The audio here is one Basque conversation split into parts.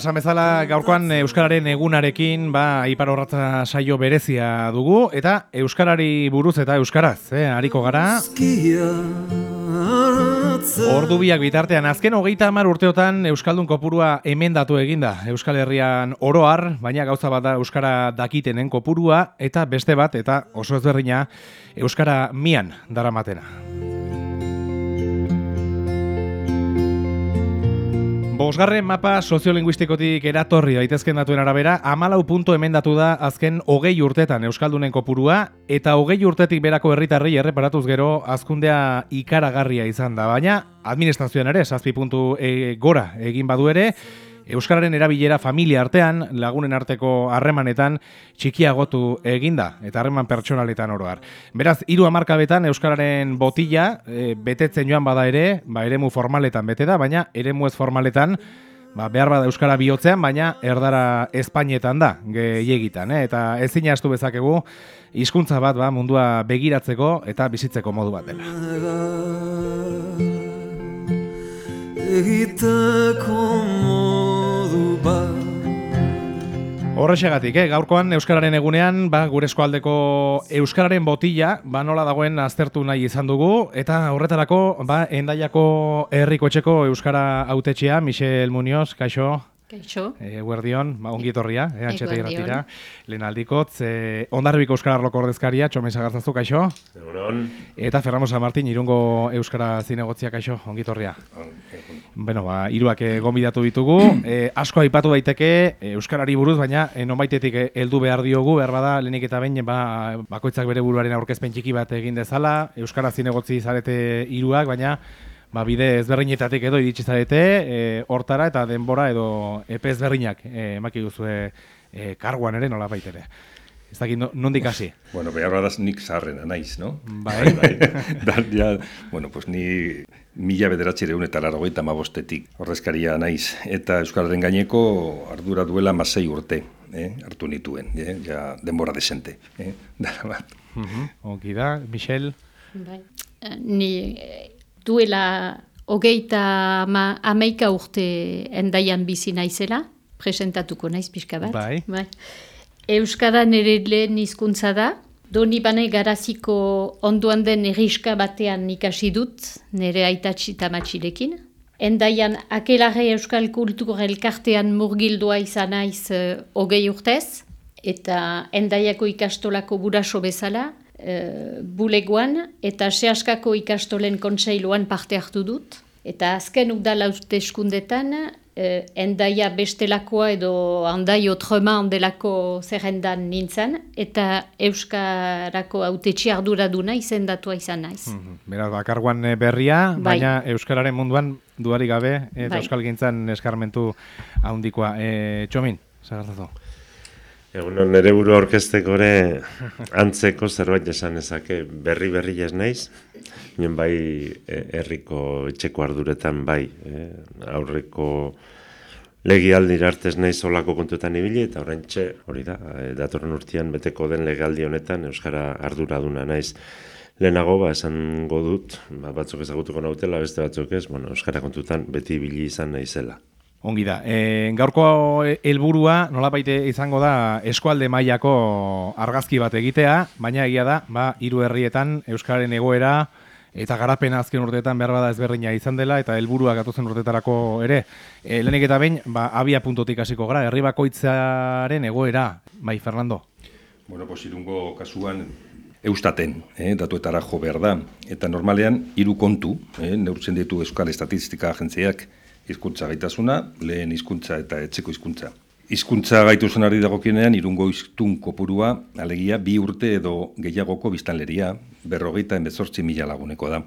esan bezala gaurkoan Euskararen egunarekin, ba, ipar horratza saio berezia dugu, eta Euskarari buruz eta Euskaraz, eh, hariko gara. Ordu biak bitartean, azken hogeita hamar urteotan Euskaldun kopurua emendatu eginda. Euskal Herrian oroar, baina gauza bat da Euskara dakitenen kopurua, eta beste bat, eta oso ezberdina, Euskara mian daramatena. Bosgarren mapa soziolinguistikotik eratorri daitezken datuen arabera, amalau puntu emendatu da azken hogei urtetan Euskaldunen kopurua, eta hogei urtetik berako herritarri erreparatuz gero azkundea ikaragarria izan da, baina administrazioan ere, sazpi puntu e, gora egin badu ere, Euskararen erabilera familia artean, lagunen arteko harremanetan txikiagotu eginda, eta harreman pertsonaletan oroar. Beraz, hiru hamarkabetan Euskararen botila e, betetzen joan bada ere, ba, eremu formaletan bete da, baina eremu ez formaletan, ba, behar bada Euskara bihotzean, baina erdara Espainetan da, gehiegitan, eh? eta ezin astu bezakegu, hizkuntza bat ba, mundua begiratzeko eta bizitzeko modu bat dela. Egiteko Horrexegatik, eh? gaurkoan Euskararen egunean, ba, gure eskualdeko Euskararen botila, ba, nola dagoen aztertu nahi izan dugu, eta horretarako, ba, endaiako herriko etxeko Euskara autetxea, Michel Muñoz, kaixo? Kaixo. E, guardion, ba, ongi etorria, e, antxeta irratira. Lehen aldikot, e, ondarbiko Euskara Arloko ordezkaria, txomen zagartzazu, kaixo? Egunon. Eta Ferramo San Martin, irungo Euskara zinegotzia, kaixo, ongi etorria. Bueno, ba, iruak gombidatu ditugu. E, asko aipatu daiteke Euskarari buruz, baina e, nonbaitetik heldu behar diogu, behar bada, lehenik eta behin, ba, bakoitzak bere buruaren aurkezpen txiki bat egin dezala, Euskara zinegotzi zarete iruak, baina ba, bide ezberdinetatik edo iritsi zarete, e, hortara eta denbora edo epe ezberdinak e, emaki duzu e, karguan ere nola baitere. Ez dakit, nondik hasi? Bueno, behar badaz nik zaharrena naiz, no? Bai. bai, bai. ja, bueno, pues ni mila bederatzi egun eta laragoita mabostetik horrezkaria naiz. Eta Euskararen gaineko ardura duela masei urte, eh? hartu nituen, eh? ja denbora desente. Eh? Dara bat. Uh -huh. da, Michel? Bai. Ni duela hogeita ama, ameika urte endaian bizi naizela, presentatuko naiz pixka bat. Bai. bai. Euskara nire lehen izkuntza da, doni bane garaziko onduan den eriska batean ikasi dut, nire aitatsi tamatxilekin. Endaian akelare euskal kultur elkartean murgildua izan naiz uh, hogei urtez, eta endaiako ikastolako buraso bezala, bulegoan eta sehaskako ikastolen kontseiluan parte hartu dut. Eta azken udala uste eskundetan, e, endaia bestelakoa edo handai otrema ondelako zerrendan nintzen, eta Euskarako haute ardura duna izendatua izan naiz. Mm -hmm. Beraz, bakarguan e, berria, bai. baina Euskararen munduan duari gabe, eta bai. Euskal Gintzan eskarmentu handikoa. E, txomin, zagartazu? Egun nire buru orkesteko ere antzeko zerbait esan ezake berri berri ez naiz, nien bai e, herriko etxeko arduretan bai, e, aurreko legialdi artez naiz olako kontuetan ibili, eta horrein hori da, e, datorren urtean beteko den legaldi honetan Euskara arduraduna naiz. Lehenago, ba, esan godut, ba, batzuk ezagutuko nautela, beste batzuk ez, bueno, Euskara kontutan beti ibili izan naizela. Ongi da. E, gaurko helburua nola baite izango da eskualde mailako argazki bat egitea, baina egia da, ba, hiru herrietan Euskararen egoera eta garapena azken urteetan behar bada ezberdina izan dela eta helburua gatozen urtetarako ere. E, lehenik eta bain, ba, abia puntotik hasiko gara, herri bakoitzaren egoera, bai, Fernando? Bueno, pues irungo kasuan eustaten, eh, datuetara jo behar da. Eta normalean, hiru kontu, eh, neurtzen ditu Euskal Estatistika Agentziak, hizkuntza gaitasuna, lehen hizkuntza eta etxeko hizkuntza. Hizkuntza gaituzunari dagokienean irungo hiztun kopurua alegia bi urte edo gehiagoko biztanleria, berrogeita enbezortzi mila laguneko da.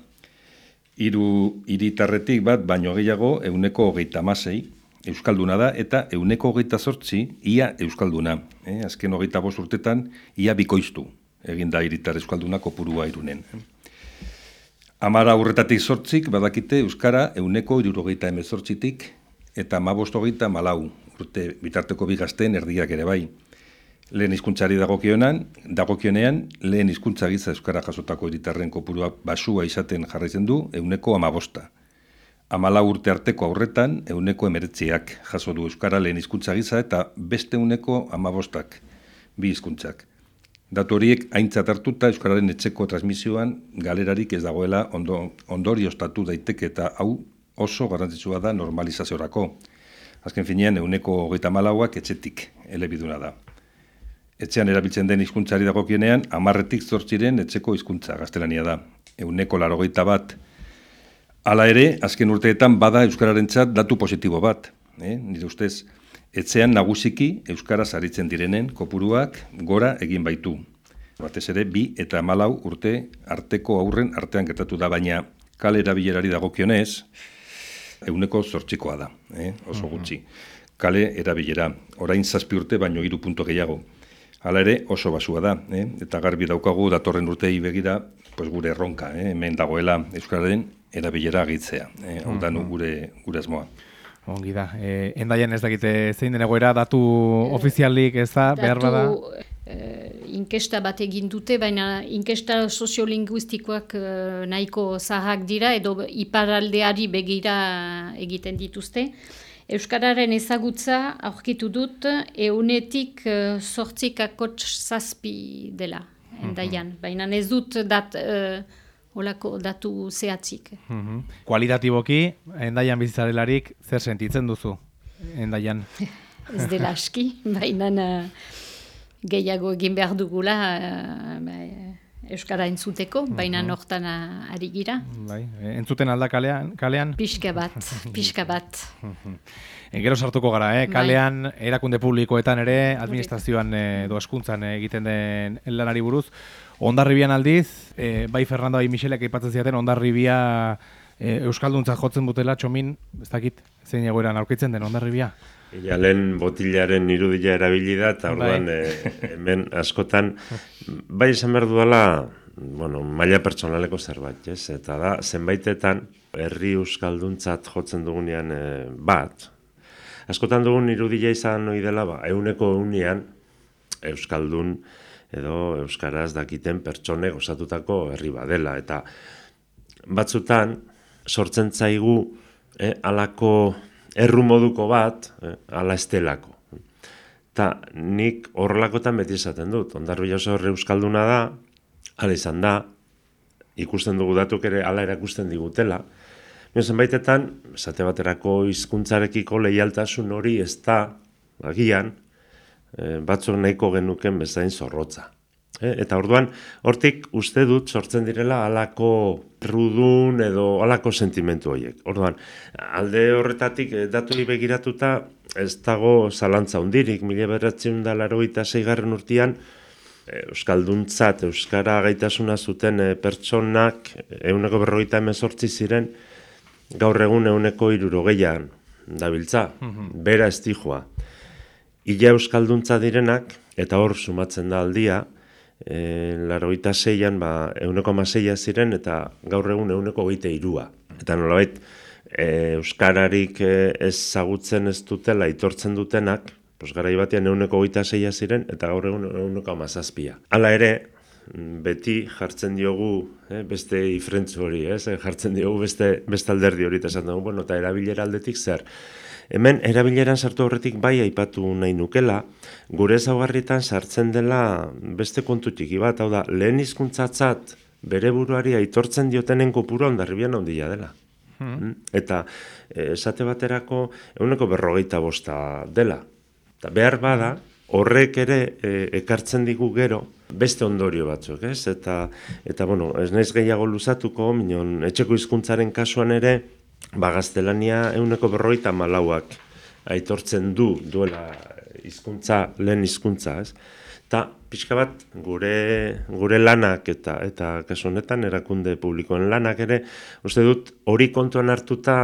Hiru hiritarretik bat baino gehiago euneko hogeita masei, Euskalduna da, eta euneko hogeita sortzi, ia Euskalduna. Eh, azken hogeita bost urtetan, ia bikoiztu, eginda hiritar Euskalduna kopurua irunen. Amara urretatik sortzik, badakite, Euskara euneko irurogeita emezortzitik, eta mabosto geita malau, urte bitarteko bigazten erdiak ere bai. Lehen hizkuntzari dagokionan, dagokionean, lehen hizkuntza giza Euskara jasotako eritarren kopurua basua izaten jarraitzen du, euneko amabosta. Amala urte arteko aurretan, euneko emeretziak jaso du Euskara lehen hizkuntza gisa eta beste euneko amabostak, bi hizkuntzak. Datu horiek aintzat hartuta Euskararen etxeko transmisioan galerarik ez dagoela ondo, ondori ostatu daiteke eta hau oso garrantzitsua da normalizaziorako. Azken finean, euneko hogeita malauak etxetik elebiduna da. Etxean erabiltzen den hizkuntzari dagokienean, amarretik zortziren etxeko hizkuntza gaztelania da. Euneko larogeita bat Hala ere, azken urteetan bada Euskararen datu positibo bat. Eh? Nire ustez, etxean nagusiki Euskara zaritzen direnen kopuruak gora egin baitu. Batez ere, bi eta malau urte arteko aurren artean gertatu da, baina kale erabilerari dagokionez, euneko zortzikoa da, eh? oso gutxi. Kale erabilera, orain zazpi urte, baino hiru punto gehiago. Hala ere, oso basua da, eh? eta garbi daukagu datorren urtei begira, pues gure erronka, eh? hemen dagoela Euskararen erabilera gitzea, eh, hau da gure, gure asmoa. Ongi da, e, endaian ez dakite zein den egoera, datu e, ofizialik ez da, behar bada? E, inkesta bat egin dute, baina inkesta soziolinguistikoak e, nahiko zahak dira, edo iparaldeari begira egiten dituzte. Euskararen ezagutza aurkitu dut, eunetik e, sortzik akots zazpi dela, endaian. Mhm. Baina ez dut dat... E, olako datu zehatzik. Mm -hmm. Kualitatiboki, endaian bizitzarelarik, zer sentitzen duzu, endaian? Ez dela aski, baina uh, gehiago egin behar dugula uh, Euskara entzuteko, baina mm nortan ari gira. Bai, entzuten alda kalean? kalean? Pixka bat, pixka bat. e, gero sartuko gara, eh? Bai. kalean, erakunde publikoetan ere, administrazioan edo eskuntzan egiten den lanari buruz. Ondarribian aldiz, e, bai Fernando bai Michelek aipatzen ziaten Ondarribia e, euskalduntza jotzen dutela txomin, ez dakit, zein egoeran aurkitzen den Ondarribia. Ja, lehen botilaren irudila erabili da, eta orduan bai. e, hemen askotan, bai esan behar duela, bueno, maila pertsonaleko zerbait, ez? Eta da, zenbaitetan, herri euskalduntzat jotzen dugunean e, bat, askotan dugun irudila izan hori dela, ba, euneko eunian, euskaldun, edo euskaraz dakiten pertsone osatutako herri badela eta batzutan sortzen zaigu eh, alako erru moduko bat eh, ala estelako eta nik horrelakotan beti esaten dut ondarru jaso horre euskalduna da ala izan da ikusten dugu datuk ere ala erakusten digutela. Nio zenbaitetan, esate baterako hizkuntzarekiko leialtasun hori ez da, agian, batzuk nahiko genuken bezain zorrotza. E, eta orduan, hortik uste dut sortzen direla alako rudun edo alako sentimentu horiek. Orduan, alde horretatik e, datu begiratuta ez dago zalantza hundirik, mila beratzen da laro zeigarren urtean, e, Euskalduntzat, Euskara gaitasuna zuten pertsonak euneko berrogeita emezortzi ziren, gaur egun euneko irurogeian dabiltza, mm bera estijua. Ila Euskalduntza direnak, eta hor sumatzen da aldia, e, laroita zeian, ba, euneko amaseia ziren, eta gaur egun euneko goite irua. Eta nolabait, e, Euskararik ez zagutzen ez dutela, itortzen dutenak, pos, gara batean euneko goita zeia ziren, eta gaur egun euneko amazazpia. Hala ere, beti jartzen diogu eh, beste ifrentzu hori, eh, jartzen diogu beste, beste alderdi hori, eta esan dugu, bueno, eta erabilera aldetik zer. Hemen erabileran sartu horretik bai aipatu nahi nukela, gure zaugarrietan sartzen dela beste kontu txiki bat, hau da, lehen hizkuntzatzat bere buruari aitortzen diotenen kopuru ondarribian ondila dela. Hmm. hmm? Eta eh, esate baterako eguneko berrogeita bosta dela. Eta behar bada, horrek ere e, ekartzen digu gero beste ondorio batzuk, ez? Eta, eta bueno, ez naiz gehiago luzatuko, minon, etxeko hizkuntzaren kasuan ere, ba, gaztelania euneko berroita malauak aitortzen du duela hizkuntza lehen hizkuntza, ez? Ta pixka bat gure, gure lanak eta eta kasu honetan erakunde publikoen lanak ere uste dut hori kontuan hartuta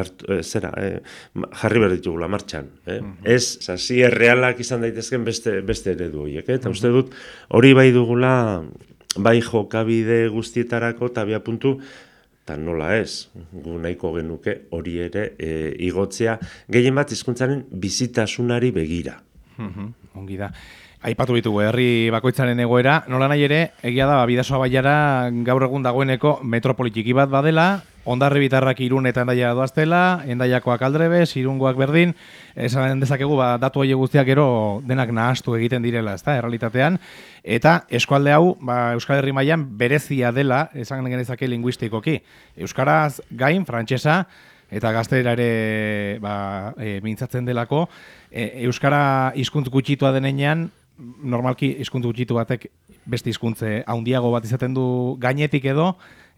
hartu, e, zera e, jarri behar ditugula martxan. Eh? Mm -hmm. Ez, sasi errealak izan daitezken beste, beste eredu horiek. Eh? Eta uste dut hori bai dugula bai jokabide guztietarako eta puntu eta nola ez, gu nahiko genuke hori ere e, igotzea, gehien bat hizkuntzaren bizitasunari begira. Mhm, ongi da. Aipatu ditugu herri bakoitzaren egoera, nola nahi ere, egia da, bidasoa baiara gaur egun dagoeneko metropolitiki bat badela, ondarri bitarrak irun eta endaia doaztela, endaiakoak aldrebes, irungoak berdin, esan dezakegu ba, datu hori guztiak gero denak nahastu egiten direla, ezta, errealitatean, eta eskualde hau, ba, Euskal Herri mailan berezia dela, esan genezake linguistikoki. Euskaraz gain, frantsesa eta gaztelera ere ba, e, mintzatzen delako, e, Euskara hizkuntz gutxitua denean, normalki hizkuntz gutxitu batek beste hizkuntze handiago bat izaten du gainetik edo,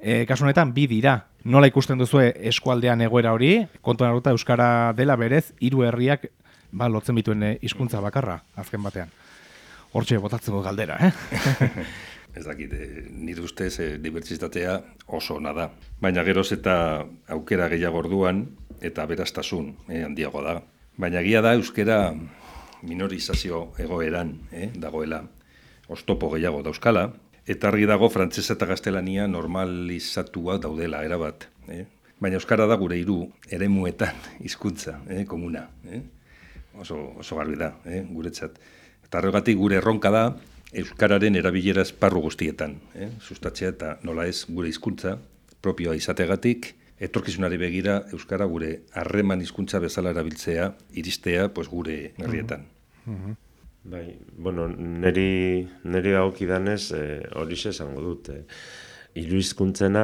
e, kasu honetan bi dira. Nola ikusten duzue eskualdean egoera hori, kontuan aruta Euskara dela berez, hiru herriak ba, lotzen bituen hizkuntza bakarra, azken batean. Hortxe, botatzen galdera, eh? ez dakit, e, nire ustez dibertsitatea oso ona da. Baina geroz eta aukera gehiago orduan eta beraztasun e, handiago da. Baina gia da euskera minorizazio egoeran eh, dagoela, ostopo gehiago dauzkala, eta argi dago frantsesa eta gaztelania normalizatua daudela, erabat. Eh? Baina euskara da gure hiru eremuetan hizkuntza eh, komuna. Eh? Oso, oso garbi da, eh, guretzat. Eta horregatik gure erronka da, euskararen erabilera esparru guztietan, eh? sustatzea eta nola ez gure hizkuntza propioa izategatik, etorkizunari begira euskara gure harreman hizkuntza bezala erabiltzea iristea pues gure herrietan. Mm Bai, bueno, neri neri dagokidanez eh, hori esango dut. Eh. Hiru hizkuntzena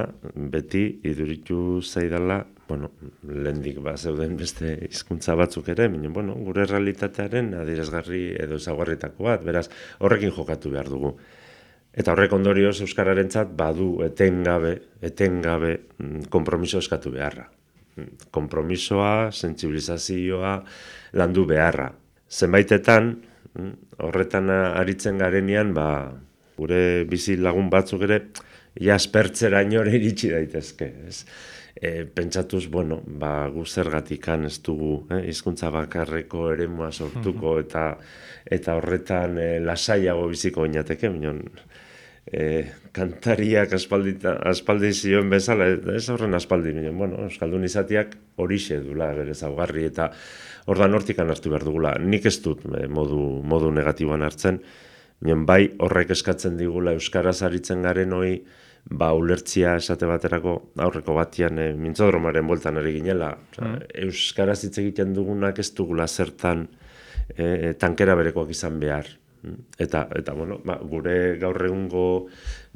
beti iduritu zaidala, bueno, lendik ba zeuden beste hizkuntza batzuk ere, baina bueno, gure realitatearen adierazgarri edo ezaugarritako bat, beraz, horrekin jokatu behar dugu. Eta horrek ondorioz euskararentzat badu etengabe, etengabe mm, konpromiso eskatu beharra. Mm, konpromisoa, sentsibilizazioa landu beharra. Zenbaitetan, horretan aritzen garenean, ba, gure bizi lagun batzuk ere, jaspertzera inore iritsi daitezke, ez? E, pentsatuz, bueno, ba, gu zergatikan ez dugu, eh, izkuntza bakarreko eremua sortuko, eta eta horretan e, lasaiago biziko inateke, minon, e, kantariak aspaldita, aspaldi zioen bezala, ez horren aspaldi, minen, bueno, Euskaldun izatiak horixe dula bere zaugarri, eta ordan hortikan hartu behar dugula. Nik ez dut e, modu, modu negatiboan hartzen, minen, bai horrek eskatzen digula Euskaraz aritzen garen hoi, ba ulertzia esate baterako aurreko batian e, mintzodromaren bueltan ere ginela. Mm. Euskaraz hitz egiten dugunak ez dugula zertan e, tankera berekoak izan behar. Eta, eta bueno, ba, gure gaur egungo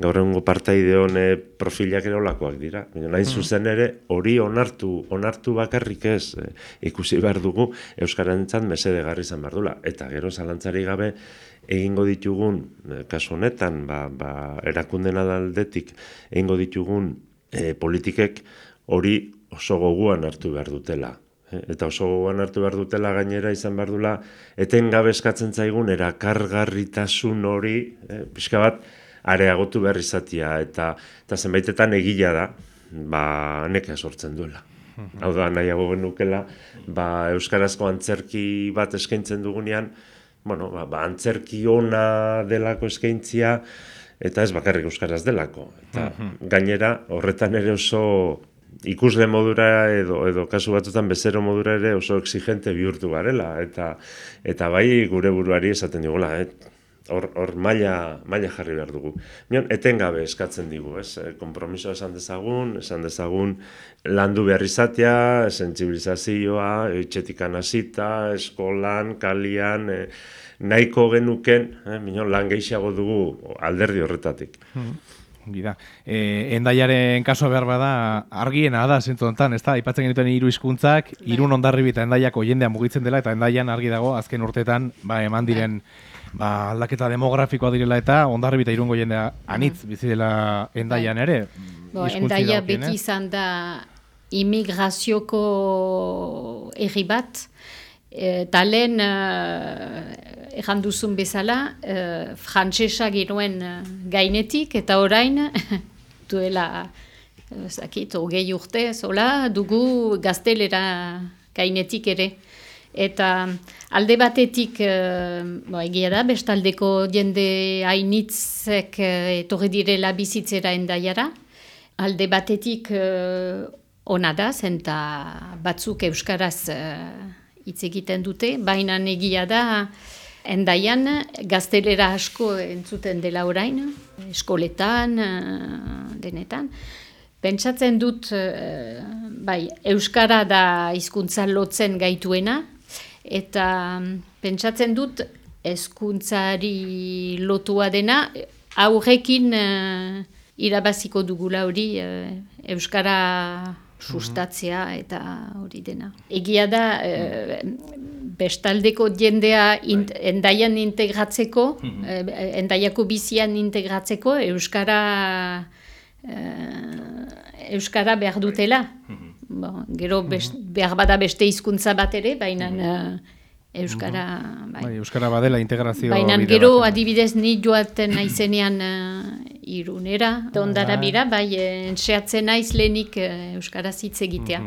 gaur egungo partaide hone profilak ere olakoak dira. Baina nahi mm. zuzen ere hori onartu onartu bakarrik ez eh, ikusi behar dugu Euskarantzat mesede garri izan behar dula. Eta gero zalantzari gabe egingo ditugun, eh, kasu honetan, ba, ba, erakunden adaldetik egingo ditugun eh, politikek hori oso goguan hartu behar dutela. Eh, eta oso gogoan hartu behar dutela gainera izan behar dula, eten eskatzen zaigun erakargarritasun hori, eh, pixka bat, areagotu behar izatia, eta, eta zenbaitetan egila da, ba, neka sortzen duela. Mhm. Hau da, nahiago genukela, ba, Euskarazko antzerki bat eskaintzen dugunean, bueno, ba, ba, antzerki ona delako eskaintzia, eta ez bakarrik Euskaraz delako. Eta mhm. gainera, horretan ere oso ikusle modura edo edo kasu batzuetan bezero modura ere oso exigente bihurtu garela eta eta bai gure buruari esaten digula, eh? Hor, hor maila, maila jarri behar dugu. Mion, etengabe eskatzen digu, ez? Eh, kompromiso esan dezagun, esan dezagun landu behar izatea, sensibilizazioa, etxetikan hasita, eskolan, kalian, eh, nahiko genuken, eh, minon, lan gehiago dugu alderdi horretatik. Hmm. Gida. E, endaiaren kaso behar bada, argiena da, zentu ontan, ez da, ipatzen genituen hiru hizkuntzak bai. irun ondarri bita endaiako jendean mugitzen dela, eta endaian argi dago, azken urtetan, ba, eman diren, ba, aldaketa demografikoa direla, eta ondarri bita irungo jendea anitz, bizi dela endaian ere. Bo, endaia beti izan da imigrazioko erri bat, e, talen erran duzun bezala, uh, frantsesa giroen uh, gainetik, eta orain, duela, uh, zakit, hogei urte, zola, dugu gaztelera gainetik ere. Eta alde batetik, uh, egia da, bestaldeko jende hainitzek uh, etorri direla bizitzera endaiara. Alde batetik uh, ona da, zenta batzuk euskaraz hitz egiten dute, baina egia da, Endaian, gaztelera asko entzuten dela orain, eskoletan, eh, denetan. pentsatzen dut, eh, bai, Euskara da hizkuntza lotzen gaituena, eta pentsatzen dut hezkuntzari lotua dena, aurrekin uh, irabaziko dugula hori Euskara sustatzea eta hori dena. Egia da, uh, bestaldeko jendea int, endaian integratzeko, uh, endaiako bizian integratzeko, Euskara Euskara behar dutela. Bon, gero best, behar bada beste hizkuntza bat ere, baina Euskara... Bai. bai. Euskara badela integrazio... Baina gero bat. adibidez ni joaten naizenean uh, irunera, ondara bira, bai, entxeatzen naiz lehenik uh, Euskara zitze egitea.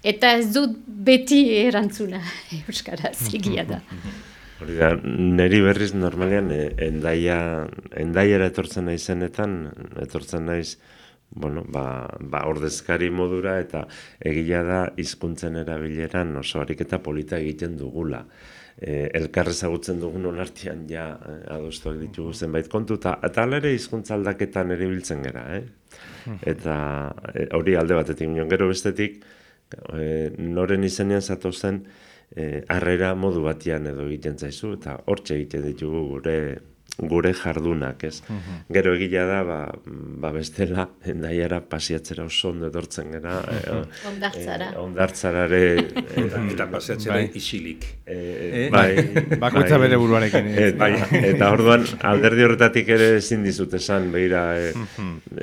Eta ez dut beti erantzuna Euskara zigia da. Hori da, neri berriz normalean endaia, endaiara etortzen naizenetan, etortzen naiz, bueno, ba, ba ordezkari modura eta egia da hizkuntzen erabileran oso ariketa polita egiten dugula. E, elkar ezagutzen dugun onartian ja eh, adostuak ditugu zenbait kontu eta eta ere hizkuntza aldaketan ere biltzen gera, eh? Eta e, hori alde batetik gero bestetik e, noren izenean zato zen e, harrera modu batian edo egiten zaizu eta hortxe egiten ditugu gure gure jardunak, ez? Mhm. Gero egila da, ba, ba bestela, endaiara pasiatzera oso ondo etortzen gara. E, ondartzara. E, ondartzarare. E, eta pasiatzera bai. isilik. E, bai, Bakoitza bai, bere buruarekin. Et, bai, eta orduan, alderdi horretatik ere ezin dizut esan, behira, e,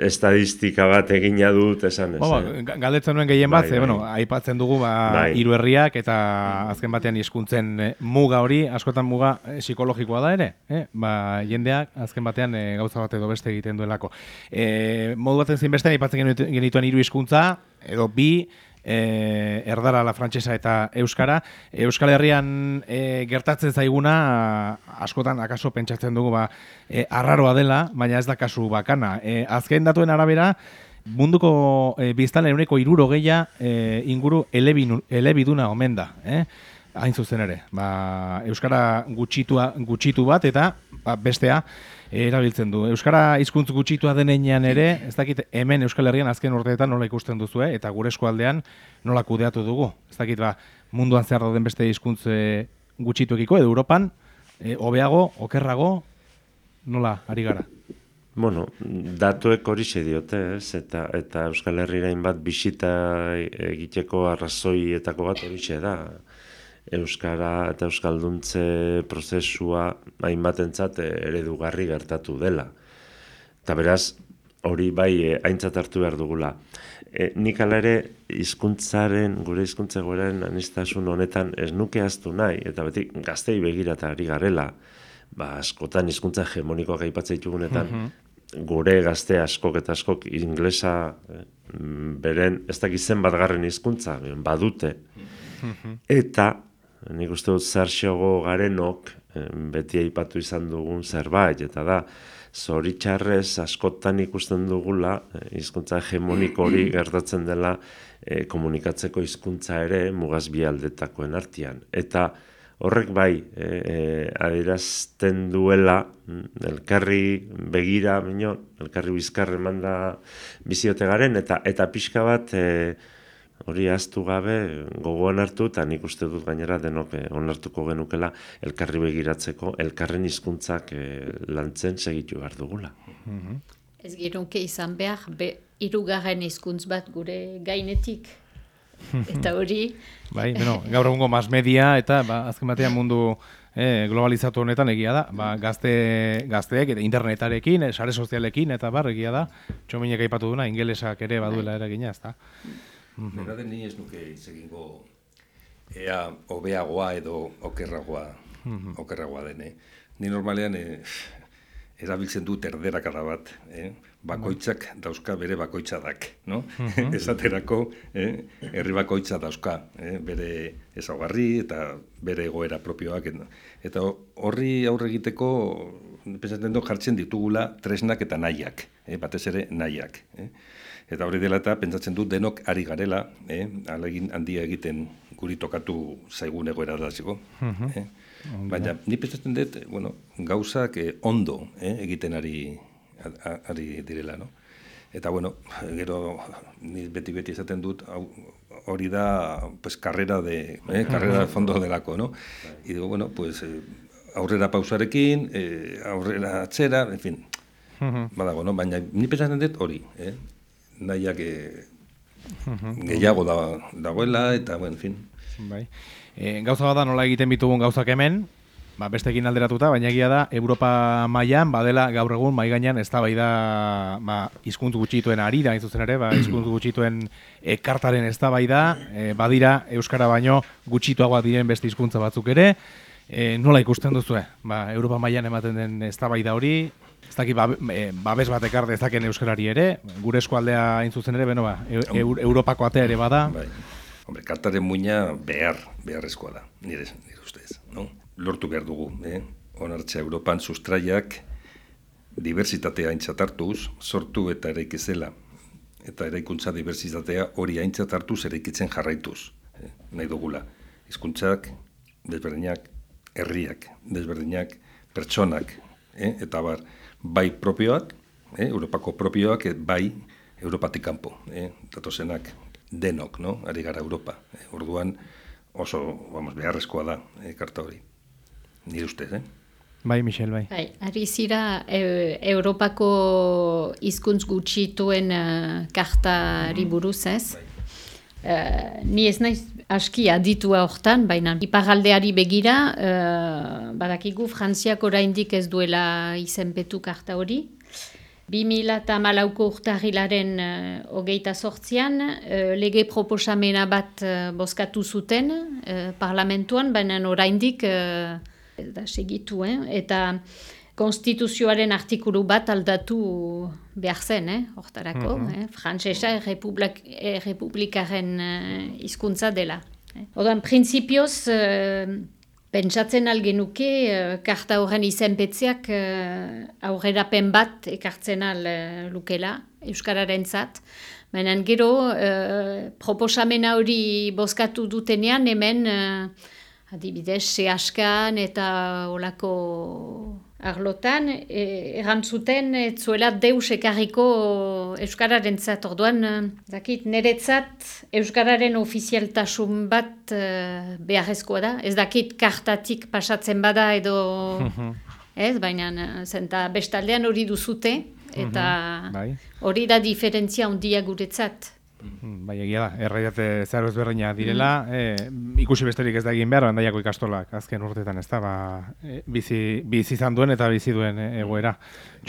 estadistika bat egina dut esan. Ez, ba, galdetzen nuen gehien bat, bai, bueno, aipatzen dugu, ba, bai. iru herriak, eta azken batean hizkuntzen muga hori, askotan muga psikologikoa da ere, eh? ba, jendeak azken batean e, gauza bat edo beste egiten duelako. E, modu baten zein beste, ipatzen genituen hiru hizkuntza edo bi, e, erdara la frantsesa eta euskara. Euskal Herrian e, gertatzen zaiguna, askotan akaso pentsatzen dugu ba, e, arraroa dela, baina ez da kasu bakana. E, azken datuen arabera, munduko e, biztan euneko iruro geia e, inguru elebiduna omen da. Eh? Hain zuzen ere, ba, Euskara gutxitua, gutxitu bat eta ba, bestea erabiltzen du. Euskara hizkuntz gutxitua denean ere, ez dakit hemen Euskal Herrian azken urteetan nola ikusten duzu, eta gure eskualdean nola kudeatu dugu. Ez dakit ba, munduan zehar dauden beste hizkuntz e, gutxituekiko, edo Europan, e, hobeago, okerrago, nola ari gara? Bueno, datuek hori diote, ez? Eta, eta Euskal Herriain bat bisita egiteko arrazoietako bat hori da. Euskara eta Euskalduntze prozesua hainbatentzat eredugarri gertatu dela. Eta beraz, hori bai eh, aintzat hartu behar dugula. E, nik ere hizkuntzaren gure hizkuntza goren anistasun honetan ez nuke aztu nahi, eta beti gaztei begirata ari garela, ba, askotan hizkuntza hegemonikoak aipatzen ditugunetan, mhm. gure gazte askok eta askok inglesa eh, beren ez dakizen bat garren hizkuntza badute. Mhm. Eta nik uste dut zer garenok beti aipatu izan dugun zerbait, eta da, zoritxarrez askotan ikusten dugula, eh, hizkuntza hegemonik hori gertatzen dela e, komunikatzeko hizkuntza ere mugaz bi aldetakoen artean. Eta horrek bai, e, adierazten duela, mm, elkarri begira, minio, elkarri bizkarre manda biziote garen, eta, eta pixka bat, e, hori aztu gabe gogoan hartu eta nik uste dut gainera denok eh, onartuko genukela elkarri begiratzeko elkarren hizkuntzak eh, lantzen segitu behar dugula. Mhm. Ez gironke izan behar, be, irugarren hizkuntz bat gure gainetik. Eta hori... bai, bueno, gaur egungo mas media eta ba, azken batean mundu eh, globalizatu honetan egia da. Ba, gazte, gazteek eta internetarekin, sare sozialekin eta bar egia da. Txominek aipatu duna, ingelesak ere baduela bai. eragina, ez da. Bera den ni ez nuke itzegingo ea hobeagoa edo okerragoa, okerragoa dene. Ni normalean eh, erabiltzen dut erderakara bat, eh? bakoitzak dauzka bere bakoitzadak, no? Esaterako, eh? herri bakoitza dauzka, eh? bere ezaugarri eta bere egoera propioak. Eta horri aurre egiteko, pensatzen dut jartzen ditugula tresnak eta nahiak, eh? batez ere nahiak. Eh? Eta hori dela eta pentsatzen dut denok ari garela, eh? alegin handia egiten guri tokatu zaigun egoera da ziko. Mhm. Eh? Baina, ni pentsatzen dut, bueno, gauzak eh, ondo eh? egiten ari, ari direla, no? Eta bueno, gero ni beti beti esaten dut hori da pues carrera de eh, carrera de fondo delako, ¿no? Y digo, bueno, pues eh, aurrera pausarekin, eh, aurrera atzera, en fin. Badago, no? Baina ni pentsatzen dut hori, eh? Nahiak eh, gehiago da, dagoela eta, bueno, en fin. Bai. E, gauza bada nola egiten bitugun gauzak hemen, ba, bestekin alderatuta, baina egia da, Europa mailan badela gaur egun mai gainean eztabaida ba, hizkuntz gutxituen ari da, zuzen ere, ba, hizkuntz gutxituen ekartaren eztabaida, e, badira euskara baino gutxituagoa diren beste hizkuntza batzuk ere, e, nola ikusten duzu, ba, Europa mailan ematen den eztabaida hori, ez daki e, babes bat ekar dezaken euskarari ere, gure eskualdea hain zuzen ere, beno ba, e, Europako atea ere bada. Bai. Hombre, kartaren muina behar, beharrezkoa da, nire, nire ustez, no? Lortu behar dugu, eh? Onartzea Europan sustraiak diversitatea aintzatartuz, sortu eta eraikizela. Eta eraikuntza diversitatea hori aintzatartuz eraikitzen jarraituz, eh? nahi dugula. Hizkuntzak, desberdinak, herriak, desberdinak, pertsonak, eh? eta bar, bai propioak, eh? Europako propioak, bai Europatik kanpo, eh? datozenak, denok, no? Ari gara Europa. E, orduan oso, vamos, beharrezkoa da e, karta hori. Nire ustez, eh? Bai, Michel, bai. bai ari zira, e, Europako hizkuntz gutxituen uh, kartari buruz, ez? Bai. Uh, ni ez naiz aski aditua hortan, baina iparaldeari begira, uh, badakigu Frantziak oraindik ez duela izenpetu karta hori, 2008ko urtahilaren uh, hogeita sortzian, uh, lege proposamena bat uh, bozkatu zuten uh, parlamentuan, baina oraindik uh, da segitu, eh? eta konstituzioaren artikulu bat aldatu behar zen, eh? hortarako, mm -hmm. eh? frantzesa republik, republikaren uh, izkuntza dela. Eh? Odan, prinsipioz, Pentsatzen algenuke, uh, karta horren izenpetzeak uh, aurrerapen bat ekartzen al uh, lukela, Euskararen zat. Baina gero, uh, proposamena hori bozkatu dutenean, hemen, uh, adibidez, sehaskan eta olako arlotan, e, errantzuten e, zuela deus ekarriko Euskararen zat. Orduan, e, dakit, niretzat Euskararen ofizialtasun bat e, beharrezkoa da. Ez dakit kartatik pasatzen bada edo, ez, baina zenta bestaldean hori duzute, eta bai. hori da diferentzia handia guretzat. Mm, bai, egia da, erraiate zeharo ezberdina direla, mm. ikusi besterik ez da egin behar, bandaiako ikastolak azken urtetan ez da, ba, e, bizi, bizi izan duen eta bizi duen e, egoera.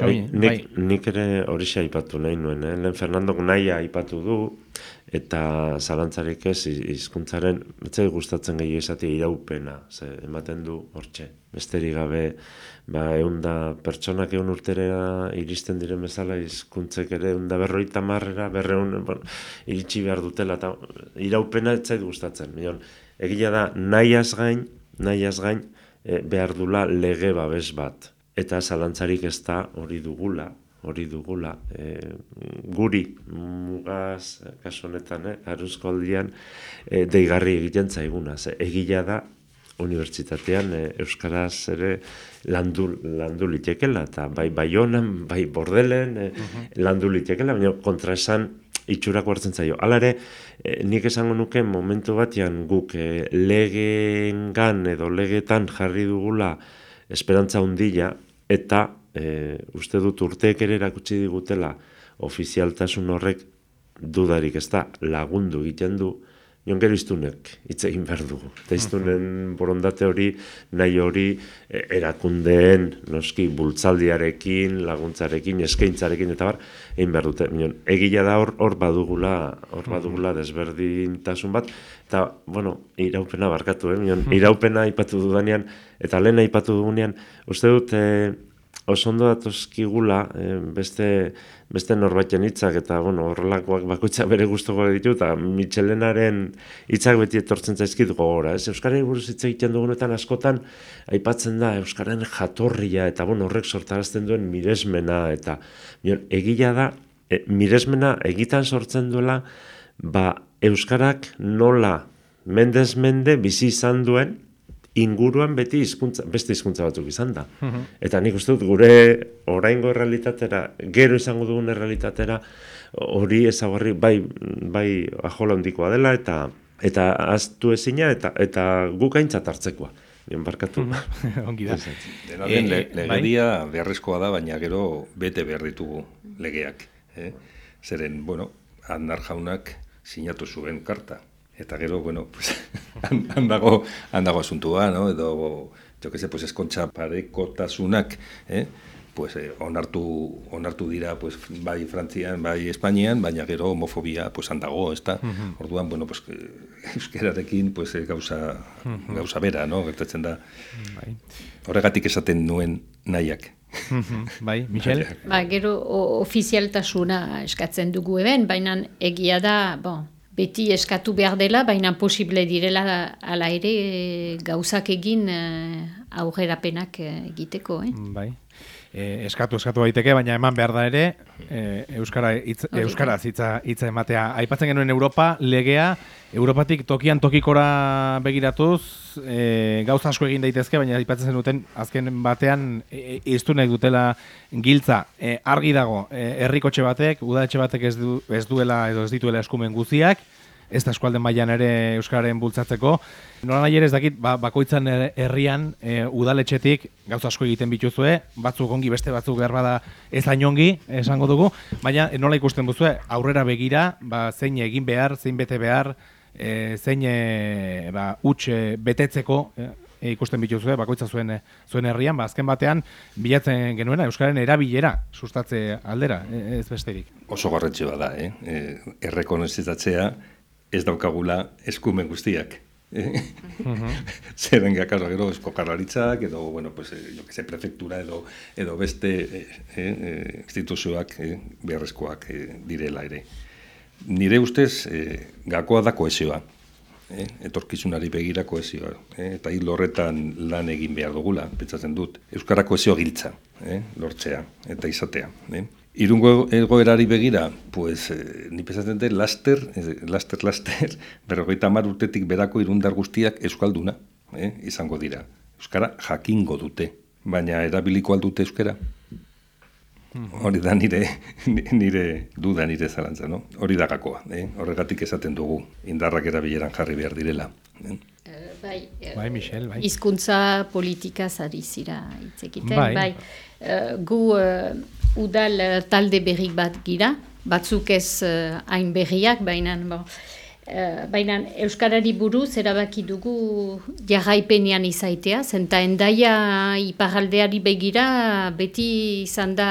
bai, nik, bai. nik ere hori aipatu nahi nuen, eh? lehen Fernando nahi aipatu du, eta zalantzarik ez hizkuntzaren etzai gustatzen gehi esatea iraupena, ze ematen du hortxe, besterik gabe ba, eunda pertsonak egun urtera iristen diren bezala hizkuntzek ere eunda berroita marrera berreun bon, iritsi behar dutela eta iraupena etzai gustatzen. Mion, egia da nahiaz gain, nahiaz gain e, behar dula lege babes bat eta zalantzarik ez da hori dugula, hori dugula, e, guri mugaz, kasu honetan, eh, aruzko aldian, e, deigarri egiten zaiguna. Ze, egila da, unibertsitatean e, Euskaraz ere landu, landu litekela, eta bai bai honan, bai bordelen e, landu litekela, baina kontra esan itxurako hartzen zaio. Hala ere, e, nik esango nuke momentu batean guk e, legengan edo legetan jarri dugula esperantza hundila, eta e, uste dut urteek ere erakutsi digutela ofizialtasun horrek dudarik ez da lagundu egiten du, Nion gero iztunek hitz egin behar dugu. Eta iztunen borondate hori, nahi hori, e, erakundeen, noski, bultzaldiarekin, laguntzarekin, eskaintzarekin, eta bar, egin behar dute. Nion, egila da hor, hor badugula, hor badugula desberdintasun bat, eta, bueno, iraupena barkatu, eh? Nion, iraupena ipatu dudanean, eta lehen ipatu dugunean, uste dut, eh, oso ondo datozkigula eh, beste, beste norbaiten hitzak eta bueno, horrelakoak bakoitza bere gustuko ditu eta Michelenaren hitzak beti etortzen zaizkit gogora. Ez Euskarari buruz hitz egiten dugunetan askotan aipatzen da Euskararen jatorria eta bueno, horrek sortarazten duen miresmena eta mion, egila da e, miresmena egitan sortzen duela ba, Euskarak nola mendez mende bizi izan duen inguruan beti hizkuntza beste hizkuntza batzuk izan da. Eta nik uste dut gure oraingo errealitatera, gero izango dugun errealitatera, hori ezagarri bai, bai ajola hondikoa dela eta eta aztu ezina eta eta guk aintzat hartzekoa. Nien barkatu. Ongi da. Dena den, le, eh, legedia beharrezkoa da, baina gero bete behar ditugu legeak. Eh? Zeren, bueno, handar jaunak sinatu zuen karta. Eta gero, bueno, pues, han, han dago, han dago asuntua, no? Edo, jo que se, pues, eskontxa parekotasunak, eh? pues, eh, onartu, onartu dira pues, bai Frantzian, bai Espainian, baina gero homofobia pues, handago, ez da? Orduan, bueno, pues, euskerarekin pues, eh, gauza, gauza bera, no? Gertatzen da. Bai. Horregatik esaten nuen nahiak. bai, Michel? Ba, gero o- ofizialtasuna eskatzen dugu eben, baina egia da, bon, beti eskatu behar dela, baina posible direla ala ere eh, gauzak egin eh, aurrerapenak eh, egiteko. Eh? Bai. E, eskatu eskatu daiteke, baina eman behar da ere e, euskara hitz, euskaraz hitza hitza ematea. Aipatzen genuen Europa legea Europatik tokian tokikora begiratuz e, gauza asko egin daitezke, baina aipatzen zenuten azken batean e, iztunek dutela giltza. E, argi dago, e, herrikotxe batek, udaletxe batek ez, du, ez duela edo ez dituela eskumen guziak, ez da eskualden mailan ere euskararen bultzatzeko. Nola nahi ere ez dakit, ba, bakoitzan er- herrian e, udaletxetik gauza asko egiten bituzue, batzuk ongi beste batzuk behar bada ez ongi, esango dugu, baina e, nola ikusten duzue, aurrera begira, ba, zein egin behar, zein bete behar, e, zein e, ba, huts e, betetzeko e, ikusten bituzue, bakoitza zuen, zuen herrian, ba, azken batean bilatzen genuena, Euskaren erabilera sustatze aldera, ez besterik. Oso garrantzi bada, eh? E, errekonozitatzea ez daukagula eskumen guztiak. Eh? Zeren gakaso gero esko karlaritzak, edo, bueno, pues, eh, jo que se, prefektura edo, edo beste eh, eh, instituzioak eh, beharrezkoak eh, direla ere. Nire ustez, eh, gakoa da koesioa. Eh? etorkizunari begira koesioa. Eh? Eta hil horretan lan egin behar dugula, pentsatzen dut. Euskara koesio giltza, eh? lortzea eta izatea. Eh? Irungo egoerari begira, pues, eh, ni pentsatzen dut, laster, laster, laster, berrogeita hamar urtetik berako irundar guztiak euskalduna eh? izango dira. Euskara jakingo dute, baina erabiliko aldute euskara? Hori da nire, nire duda, nire zalantza, no? Hori da gakoa, eh? horregatik esaten dugu, indarrak erabileran jarri behar direla. Eh? Eh, bai, eh, Bai, Michel, bai. Hizkuntza politikaz ari zira hitz egiten, Bai. bai. Eh, gu eh, udal talde berrik bat gira, batzuk ez eh, hain berriak, baina bo, eh, baina Euskarari buruz erabaki dugu jarraipenean izaitea, zenta endaia iparaldeari begira beti izan da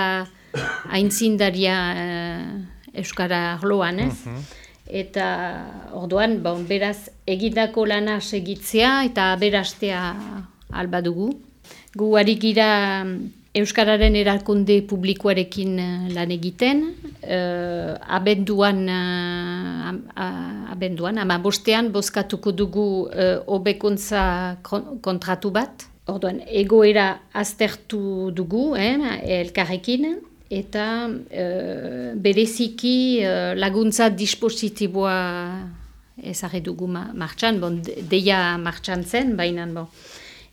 aintzindaria eh, Euskara arloan, ez? Eta orduan, bon, beraz, egindako lana segitzea eta aberastea alba dugu. Gu ari gira mm, Euskararen erakunde publikoarekin eh, lan egiten, eh, abenduan, a- abenduan, ama bostean, bozkatuko dugu hobekuntza kon- kontratu bat. Orduan, egoera aztertu dugu, eh, elkarrekin, eta eh, bereziki eh, laguntza dispositiboa ezarri dugu ma martxan, bon, de- deia martxan zen, baina bon.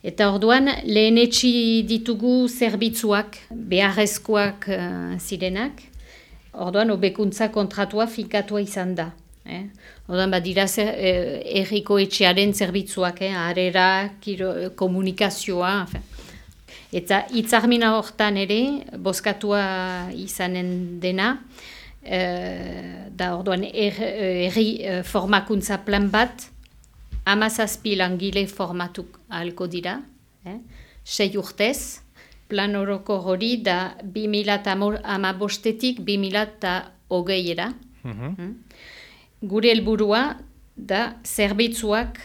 Eta orduan, lehenetsi ditugu zerbitzuak, beharrezkoak eh, zirenak, orduan, hobekuntza kontratua finkatua izan da. Eh? Orduan, badira zer, eh, erriko etxearen zerbitzuak, eh? arera, kiro, komunikazioa, enfin, Eta hitzarmina hortan ere, bozkatua izanen dena, eh, da orduan er- eh, herri eh, formakuntza plan bat, amazazpi langile formatuk ahalko dira, eh? sei urtez, plan oroko hori da 2008-tik 2008-era. Gure helburua da zerbitzuak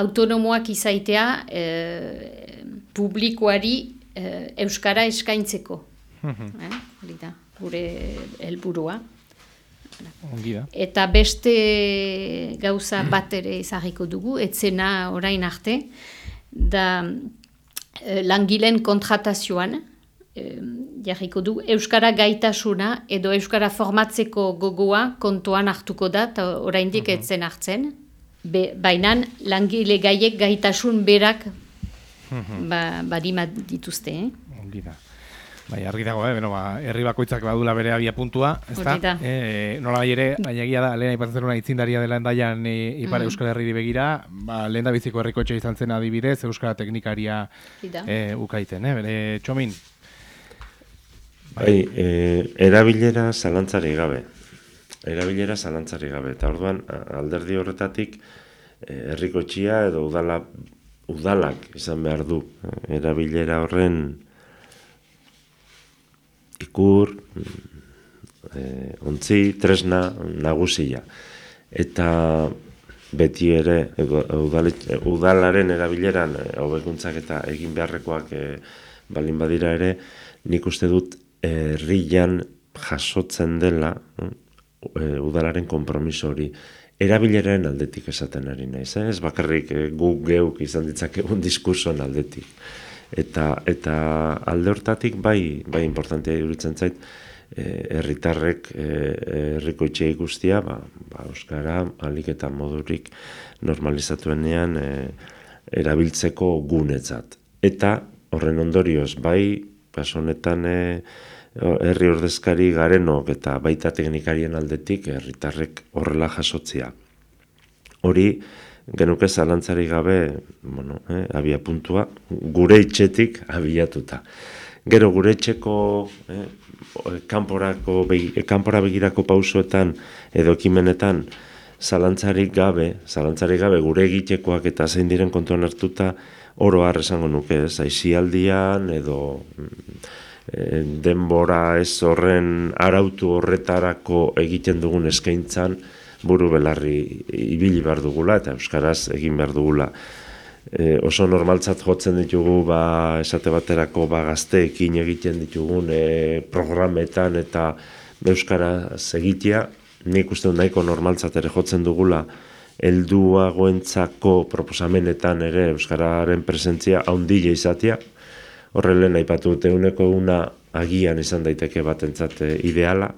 autonomoak izaitea eh, publikoari eh, euskara eskaintzeko. eh? Hori da, gure helburua. Ongi da. Eta beste gauza bat ere ezagiko dugu, etzena orain arte, da eh, langileen kontratazioan, eh, jarriko du, Euskara gaitasuna edo Euskara formatzeko gogoa kontuan hartuko da, eta oraindik etzen hartzen. Be, Baina langile gaiek gaitasun berak ba, barima dituzte, eh? Ongi da. Bai, argi dago, eh? Beno, ba, herri bakoitzak badula bere abia puntua, ez da? Hori da. E, nola bai ere, baina egia da, lehen aipatzen zenuna itzindaria dela endaian e, Ipar Mm. Euskal Herri begira, ba, lehen da biziko herrikotxe izan zen adibidez, Euskara teknikaria e, ukaiten, eh? Bere, txomin, Bai, e, erabilera zalantzari gabe. Erabilera zalantzari gabe. Eta orduan, alderdi horretatik, herriko txia edo udala, udalak izan behar du. Erabilera horren ikur, e, ontzi, tresna, nagusia. Eta beti ere udalaren erabileran e, hobekuntzak eta egin beharrekoak e, balin badira ere, nik uste dut herrian jasotzen dela e, udalaren konpromiso hori erabileraren aldetik esaten ari naiz, eh? ez bakarrik e, gu geuk izan ditzakegun diskursoen aldetik. Eta, eta alde hortatik bai, bai importantea iruditzen zait, eh, herritarrek eh, herriko itxe guztia, ba, ba, Euskara alik eta modurik normalizatuenean eh, erabiltzeko gunetzat. Eta horren ondorioz, bai, kasu honetan eh, herri ordezkari garenok eta baita teknikarien aldetik herritarrek horrela jasotzia. Hori, genuke zalantzari gabe, bueno, eh, abia puntua, gure itxetik abiatuta. Gero gure etxeko eh, kanporako, begi- kanpora begirako pausoetan edo ekimenetan zalantzarik gabe, zalantzarik gabe gure egitekoak eta zein diren kontuan hartuta oro har esango nuke, ez, aizialdian edo eh, denbora ez horren arautu horretarako egiten dugun eskaintzan buru belarri ibili behar dugula eta euskaraz egin behar dugula. E, oso normaltzat jotzen ditugu ba, esate baterako ba, gazteekin egiten ditugun e, programetan eta euskara egitea, nik uste nahiko normaltzat ere jotzen dugula helduagoentzako proposamenetan ere euskararen presentzia handia izatea. Horren lehen aipatu dute uneko una agian izan daiteke batentzat e, ideala,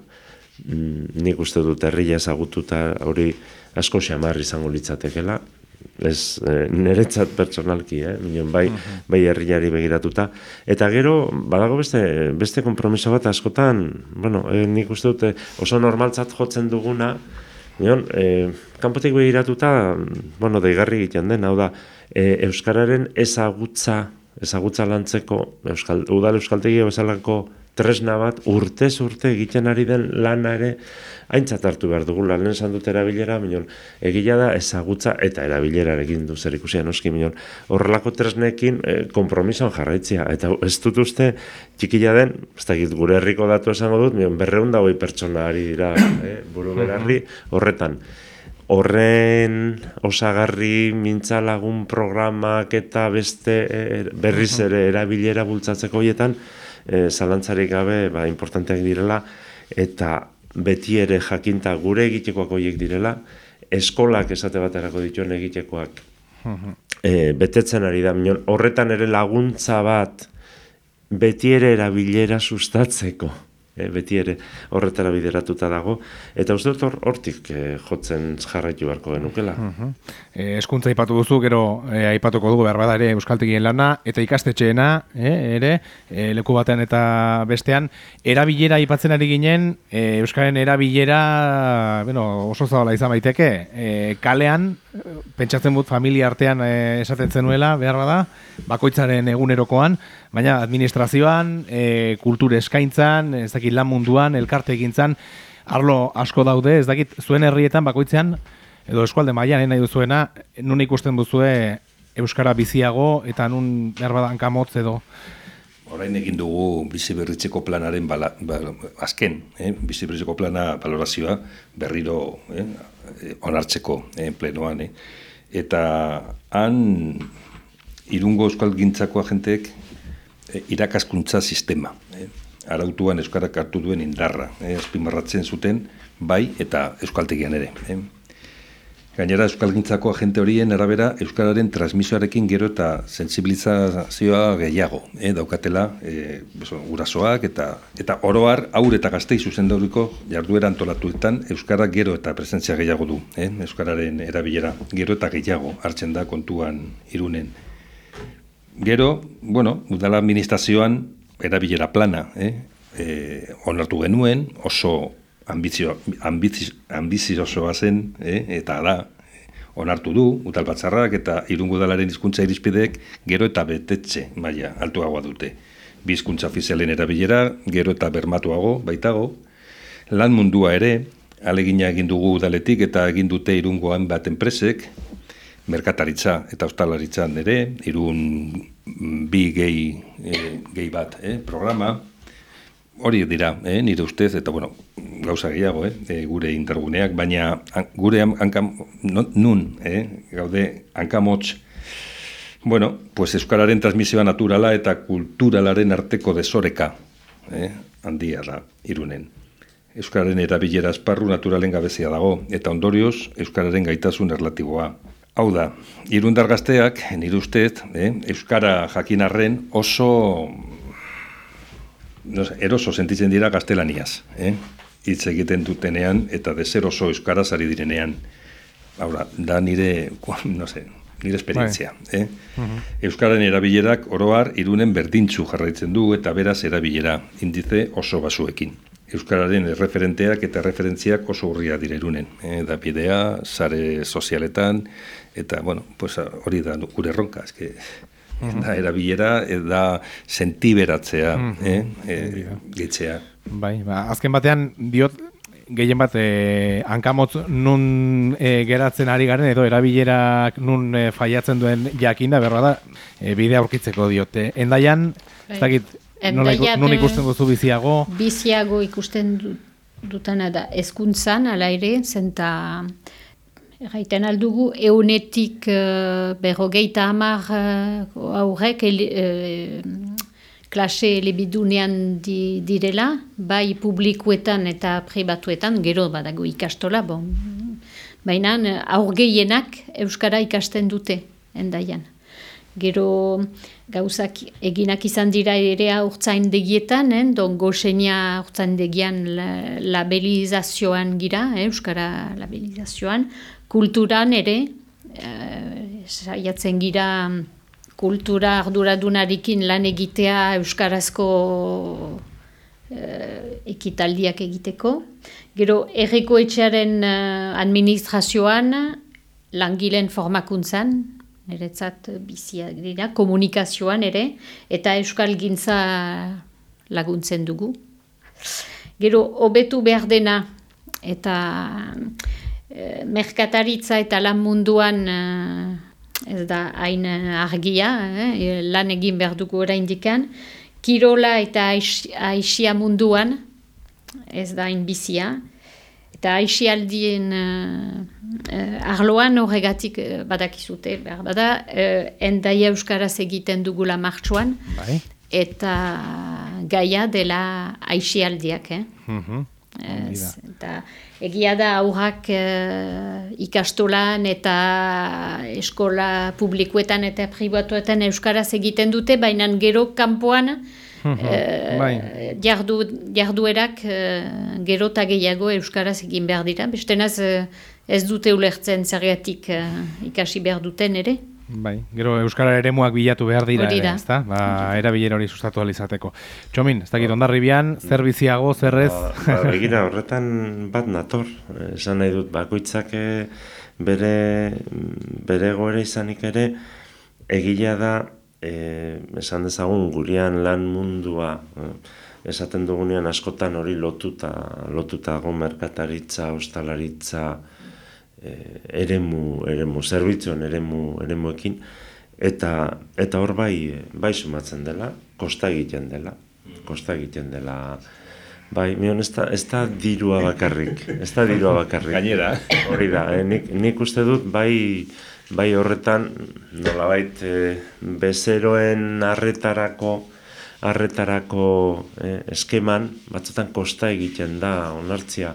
Mm, nik uste dut herria ezagututa hori asko xamar izango litzatekela, ez e, niretzat pertsonalki, eh? Minon, bai, bai herriari begiratuta. Eta gero, badago beste, beste konpromiso bat askotan, bueno, e, nik uste dute oso normaltzat jotzen duguna, Minon, e, kanpotik begiratuta, bueno, deigarri egiten den, hau da, e, Euskararen ezagutza, ezagutza lantzeko, Euskal, udal Euskaltegia bezalako tresna bat urtez urte egiten ari den lana ere aintzat hartu behar dugu lan esan dut erabilera, minon, egila da ezagutza eta erabilera egin du zer ikusia noski, minon, horrelako tresnekin eh, kompromisoan jarraitzia, eta ez dut uste txikila den, ez dakit gure herriko datu esango dut, minon, berreun da hoi pertsona ari dira eh, buru berarri horretan. Horren osagarri mintzalagun programak eta beste eh, berriz ere erabilera bultzatzeko hoietan, e, zalantzarik gabe ba, importanteak direla, eta beti ere jakinta gure egitekoak horiek direla, eskolak esate baterako dituen egitekoak e, betetzen ari da, horretan ere laguntza bat beti ere erabilera sustatzeko. E, beti ere horretara bideratuta dago, eta uste dut hor- hortik e, jotzen jarraitu beharko genukela. E, eskuntza aipatu duzu, gero e, aipatuko dugu behar ere euskaltegien lana, eta ikastetxeena, e, ere, e, leku batean eta bestean, erabilera aipatzen ari ginen, e, euskaren erabilera, bueno, oso zabala izan baiteke, e, kalean, pentsatzen dut familia artean e, esaten zenuela, behar bada, bakoitzaren egunerokoan, baina administrazioan, e, kultur eskaintzan, ez dakit lan munduan, elkarte egintzan, arlo asko daude, ez dakit zuen herrietan bakoitzean, edo eskualde mailan eh, nahi duzuena, nun ikusten duzue euskara biziago eta nun behar bada hankamotz edo Orain egin dugu bizi berritzeko planaren bala, ba, azken, eh? bizi berritzeko plana balorazioa berriro eh? onartzeko eh? plenoan. Eh? Eta han irungo euskal gintzako agenteek irakaskuntza sistema. Eh? Arautuan euskarak hartu duen indarra. Eh? Azpimarratzen zuten bai eta euskaltegian ere. Eh? Gainera, Euskalgintzako agente horien arabera Euskararen transmisioarekin gero eta sensibilizazioa gehiago, eh, daukatela eh, beso, gurasoak eta eta oroar aur eta gaztei zuzendauriko jarduera antolatuetan Euskara gero eta presentzia gehiago du, eh, Euskararen erabilera gero eta gehiago hartzen da kontuan irunen. Gero, bueno, udala administrazioan erabilera plana, eh? E, onartu genuen, oso ambizio, ambizio, ambiziosoa zen, eh? eta da, onartu du, utal batzarrak eta irungo dalaren hizkuntza irizpideek gero eta betetxe maila altuagoa dute. Bizkuntza ofizialen erabilera, gero eta bermatuago, baitago, lan mundua ere, alegina egin dugu udaletik eta egin dute irungoan bat enpresek, merkataritza eta ostalaritzan ere, irun bi gehi, e, bat eh, programa, hori dira, eh, nire ustez, eta bueno, gauza gehiago, eh, e, gure interguneak, baina gure hankam, nun, eh, gaude, hankamotx, bueno, pues Euskararen transmisioa naturala eta kulturalaren arteko desoreka, eh, handia da, irunen. Euskararen erabilera esparru naturalen gabezia dago, eta ondorioz, Euskararen gaitasun erlatiboa. Hau da, irundar gazteak, nire ustez, eh, Euskara jakinarren oso no, eroso sentitzen dira gaztelaniaz, eh? hitz egiten dutenean eta dezer oso euskaraz ari direnean. Haura, da nire, no sé, nire esperientzia. Bai. Eh? Uh Euskararen erabilerak oroar irunen berdintzu jarraitzen du eta beraz erabilera indize oso basuekin. Euskararen referenteak eta referentziak oso urria dire irunen. Eh? Da bidea, sare sozialetan, eta, bueno, pues, hori da gure erronka, eske, da erabilera da sentiberatzea, mm -hmm. eh, Bai, ba, azken batean diot gehien bat eh, hankamotz nun eh, geratzen ari garen edo erabilerak nun eh, faiatzen duen jakinda berra da eh, bidea aurkitzeko diote. Endaian, ez bai. dakit, nun ikusten duzu biziago? Biziago ikusten dutana da, ezkuntzan, ala ere, zenta Erraiten aldugu, eunetik uh, berrogeita hamar uh, aurrek uh, klase elebidunean di, direla, bai publikuetan eta pribatuetan, gero badago ikastola, bon. baina aurgeienak Euskara ikasten dute, endaian. Gero gauzak eginak izan dira ere urtzain degietan, eh? don goxenia urtzain degian labelizazioan gira, eh? Euskara labelizazioan, kulturan ere, e, saiatzen gira kultura arduradunarikin lan egitea euskarazko e, ekitaldiak egiteko. Gero, erreko etxearen eh, administrazioan, langileen formakuntzan, niretzat biziak dira, komunikazioan ere, eta euskal gintza laguntzen dugu. Gero, hobetu behar dena, eta Eh, merkataritza eta lan munduan uh, ez da hain eh, argia, eh, lan egin behar dugu orain dikan. Kirola eta aisia munduan ez da hain bizia. Eta aixialdien uh, arloan horregatik uh, badakizute, behar bada, uh, endai euskaraz egiten dugula martxuan. Bai. Eta gaia dela aixialdiak. Eh? Mm Ez, eta egia da aurrak uh, ikastolan eta eskola publikoetan eta pribatuetan euskaraz egiten dute, baina gero kanpoan uh, jardu, jarduerak uh, gero eta gehiago euskaraz egin behar dira. Bestenaz uh, ez dute ulertzen zergatik ikasi behar duten ere. Bai, gero euskara eremuak bilatu behar dira, ere, ezta? Ba, erabilera hori sustatu alizateko. Txomin, ez dakit ondarribian, zer biziago, zerrez? Ba, ba, begira, horretan bat nator. Esan nahi dut, bakoitzak eh, bere, bere goere izanik ere, egila da, e, esan dezagun, gurian lan mundua, e, esaten dugunean askotan hori lotuta, lotuta merkataritza, ostalaritza, eh, eremu, eremu, zerbitzuen eremu, eremuekin, eta, eta hor bai, bai sumatzen dela, kosta egiten dela, kosta egiten dela, Bai, mion, ez da, ez da dirua bakarrik, ez da dirua bakarrik. Gainera. Hori da, eh, nik, nik uste dut, bai, bai horretan, nolabait, eh, bezeroen arretarako, arretarako eh, eskeman, batzutan kosta egiten da, onartzia,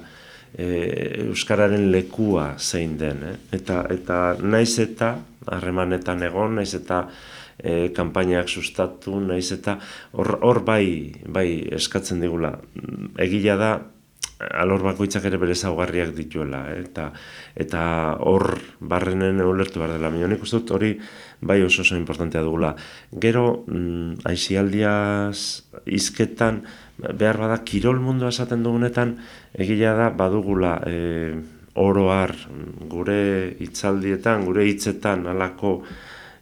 e, euskararen lekua zein den, eh? eta eta naiz eta harremanetan egon, naiz eta e, kanpainak sustatu, naiz eta hor, hor bai, bai eskatzen digula. Egia da alor bakoitzak ere bere zaugarriak dituela, eh? eta eta hor barrenen ulertu behar dela. Mionik uste dut hori bai oso oso importantea dugula. Gero, mm, aizialdiaz izketan, behar bada, kirol mundu esaten dugunetan, egila da, badugula, e, oroar, gure hitzaldietan, gure hitzetan, alako,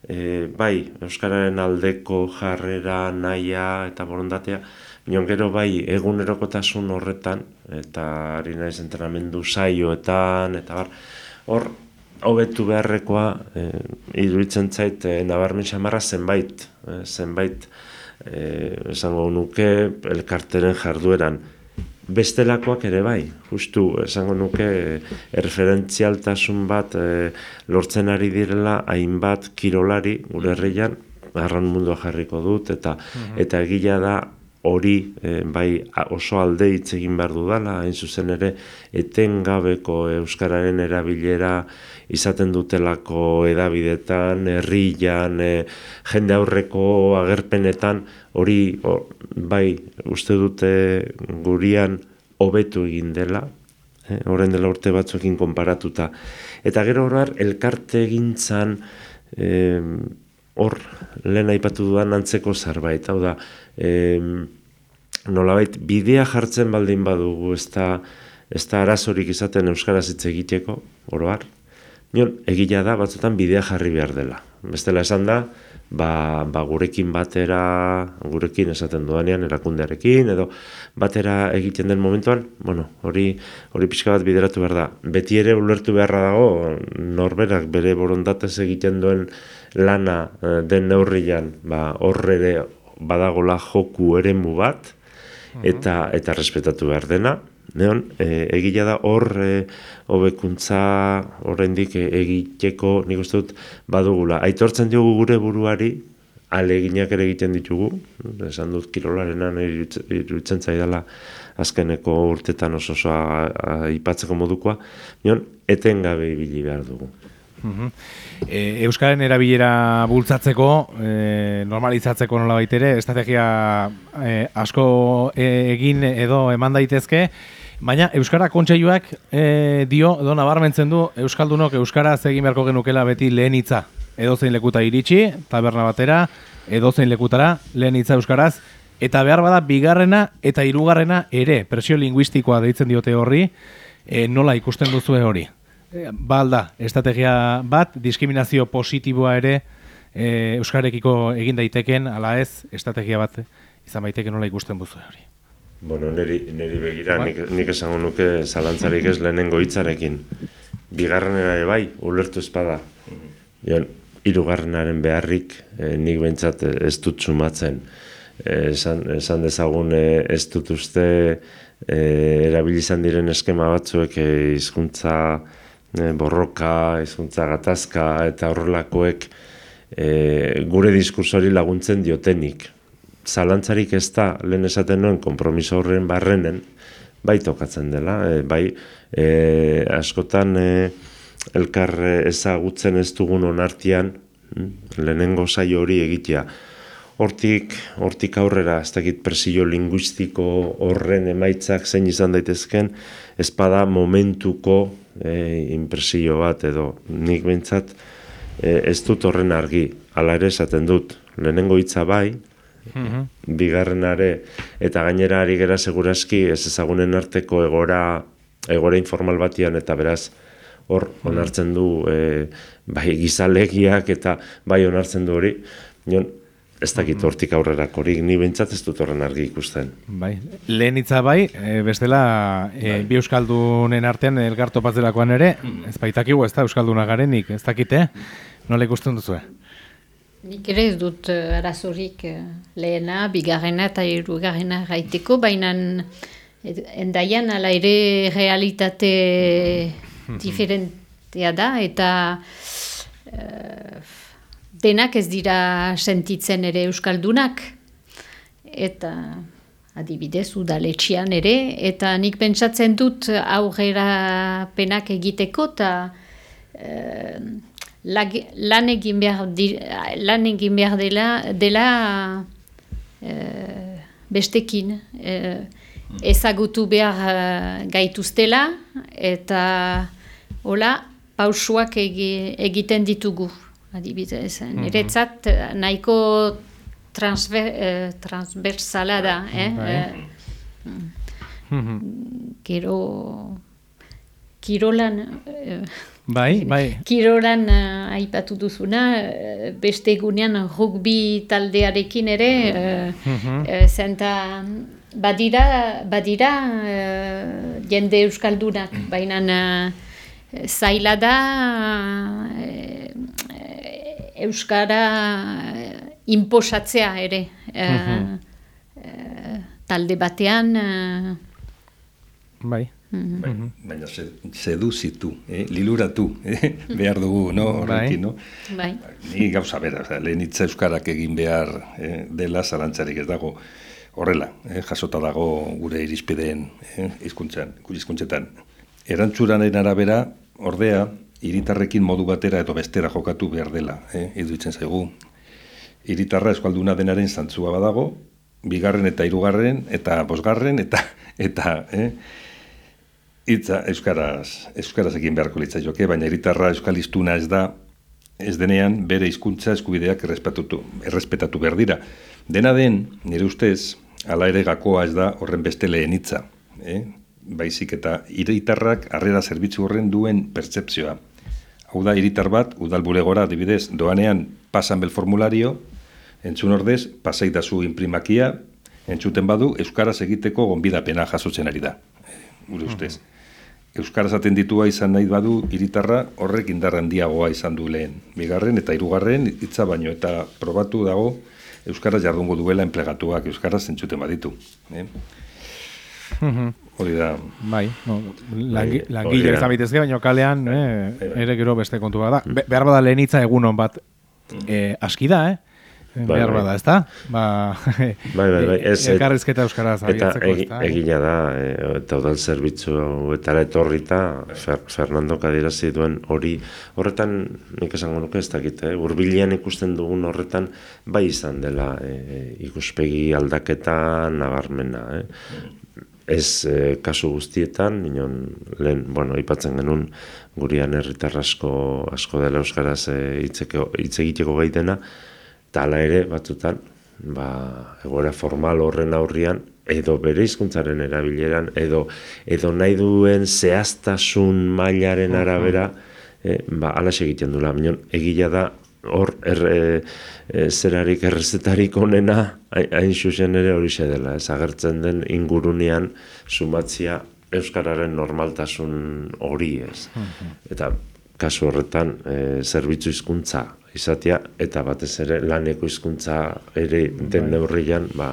e, bai, Euskararen aldeko jarrera, naia eta borondatea, Mion gero bai egunerokotasun horretan, eta ari naiz entrenamendu saioetan, eta bar, hor, hobetu beharrekoa, e, iduritzen zait, e, nabarmen xamarra zenbait, e, zenbait, e, esango nuke, elkarteren jardueran. Bestelakoak ere bai, justu, esango nuke, erreferentzialtasun bat e, lortzen ari direla, hainbat kirolari, gure herrian, arran mundua jarriko dut, eta, mhm. eta egila da, hori e, bai oso alde hitz egin behar dudala, hain zuzen ere etengabeko euskararen erabilera izaten dutelako edabidetan, herrian, e, jende aurreko agerpenetan, hori bai uste dute gurian hobetu egin dela, e, orain dela urte batzuekin konparatuta. Eta gero horar, elkarte egintzan, hor, lehen aipatu duan antzeko zarbait, hau da, e, nolabait bidea jartzen baldin badugu ez da, ez da arazorik izaten Euskaraz hitz egiteko, oroar. Nion, egila da, batzutan bidea jarri behar dela. Bestela esan da, ba, ba gurekin batera, gurekin esaten duanean, erakundearekin, edo batera egiten den momentuan, bueno, hori, hori pixka bat bideratu behar da. Beti ere ulertu beharra dago, norberak bere borondatez egiten duen lana eh, den neurrian, ba, horre badagola joku eremu bat, eta eta respetatu behar dena. Neon, e, egila da hor e, hobekuntza oraindik e, egiteko nik uste dut badugula. Aitortzen diogu gure buruari, aleginak ere egiten ditugu, esan dut kirolarenan irutzen zaidala azkeneko urtetan oso osoa ipatzeko modukoa, nion, etengabe ibili behar dugu. E, Euskaren erabilera bultzatzeko, e, normalizatzeko nola baitere, estrategia e, asko e, egin edo eman daitezke, baina Euskara kontseiluak e, dio, edo nabarmentzen du, Euskaldunok Euskara egin beharko genukela beti lehen hitza. Edo zein lekuta iritsi, taberna batera, edo zein lekutara, lehen hitza Euskaraz, eta behar bada bigarrena eta hirugarrena ere, presio linguistikoa deitzen diote horri, e, nola ikusten duzu hori? Balda, estrategia bat, diskriminazio positiboa ere e, Euskarekiko egin daiteken, ala ez, estrategia bat izan baiteke nola ikusten buzu hori. Bueno, niri, niri begira, nik, nik esango nuke zalantzarik ez lehenengo hitzarekin. Bigarrenera ere bai, ulertu espada. Joan, irugarrenaren beharrik e, nik behintzat ez dut sumatzen. E, esan, esan dezagun e, ez dut uste e, erabilizan diren eskema batzuek hizkuntza e, borroka, hizkuntza gatazka eta horrelakoek e, gure diskursori laguntzen diotenik. Zalantzarik ez da, lehen esaten nuen, kompromiso horren barrenen, bai tokatzen dela, e, bai e, askotan e, elkar ezagutzen ez dugun onartian, hm, lehenengo saio hori egitea. Hortik, hortik aurrera, ez dakit presio linguistiko horren emaitzak zein izan daitezken, espada momentuko e, impresio bat edo nik bintzat e, ez dut horren argi, ala ere esaten dut, lehenengo hitza bai, mm bigarrenare eta gainera ari gera seguraski ez ezagunen arteko egora, egora informal batian eta beraz hor mhm. onartzen du e, bai gizalegiak eta bai onartzen du hori, nion, ez dakit hortik aurrerakorik, ni bentsat ez dut horren argi ikusten. Bai, lehen itza bai, e, bestela e, bi Euskaldunen artean elgarto patzelakoan ere, ez baitakigu ez da Euskalduna garenik, ez dakite, nola ikusten duzu? Nik ere ez dut uh, arazorik uh, lehena, bigarrena eta irugarrena gaiteko, baina endaian ala ere realitate diferentea da, eta denak ez dira sentitzen ere euskaldunak eta adibidez udaletxian ere eta nik pentsatzen dut aurrera penak egiteko eta eh, lan egin behar, dela, dela eh, bestekin. Eh, ezagutu behar gaituztela eta hola pausuak egi, egiten ditugu. Adibidez, niretzat nahiko transver, eh, transversala da. Eh? Bai. Eh, Gero kirolan eh, Bai, bai. Kirolan uh, aipatu duzuna, beste egunean rugby taldearekin ere, uh, uh, zenta badira, badira uh, jende euskaldunak, baina uh, zaila da uh, euskara uh, inposatzea ere. Uh, uh, talde batean, Bai. Bai, baina se- seduzitu, eh? liluratu eh? behar dugu, no? horrekin, no? bai. Ni gauza bera, oza, lehen hitza euskarak egin behar eh, dela zalantzarik ez dago horrela, eh, jasota dago gure irizpideen eh, hizkuntzan, gure hizkuntzetan. Erantzuraren arabera, ordea, hiritarrekin modu batera edo bestera jokatu behar dela, eh, iruditzen zaigu. Hiritarra eskualduna denaren zantzua badago, bigarren eta hirugarren eta bosgarren eta eta eh, hitza euskaraz euskaraz egin beharko litzaioke, baina hiritarra euskaliztuna ez da ez denean bere hizkuntza eskubideak errespetatu, errespetatu behar dira. Dena den, nire ustez, hala ere gakoa ez da horren beste lehen hitza. Eh? Baizik eta hiritarrak harrera zerbitzu horren duen pertsepzioa. Hau da, hiritar bat, udal bulegora, adibidez, doanean pasan bel formulario, entzun ordez, pasaidazu imprimakia, entzuten badu, euskaraz egiteko gonbidapena jasotzen ari da. Gure ustez. Euskaraz atenditua izan nahi badu hiritarra horrek indar handiagoa izan du lehen. Bigarren eta hirugarren hitza baino eta probatu dago euskaraz jardungo duela enplegatuak euskaraz entzuten baditu. Eh? Hori da, Bai, no, langi, Bai, langile da. ez bitezke, baina kalean eh, bai, bai. ere gero beste kontu bat da. Be, behar bada lehen egunon bat eh, aski da, eh? Bai, behar bai. bada, ez da? Ba, Bai, bai, bai, ez, et- elkarrizketa euskaraz Eta egi, da? egina da, e, eta udal zerbitzu etara etorrita, Fer, Fernando adierazi duen hori, horretan, nik esango nuke ez dakit, eh? urbilian ikusten dugun horretan, bai izan dela e, ikuspegi aldaketa nabarmena. Eh? Ez e, kasu guztietan, inon, lehen, bueno, aipatzen genuen gurian herritar asko, asko dela euskaraz e, hitzeko- hitz egiteko gai dena, eta hala ere batzutan, ba, egoera formal horren aurrian, edo bere hizkuntzaren erabileran, edo, edo nahi duen zehaztasun mailaren arabera, e, ba, alaxe egiten dula. Minon, egila da, hor, er, e, e, zerarik errezetarik onena, hain zuzen ere hori dela, ez agertzen den ingurunean sumatzia Euskararen normaltasun hori ez. Eta kasu horretan e, zerbitzu hizkuntza izatea eta batez ere laneko hizkuntza ere den neurrian ba,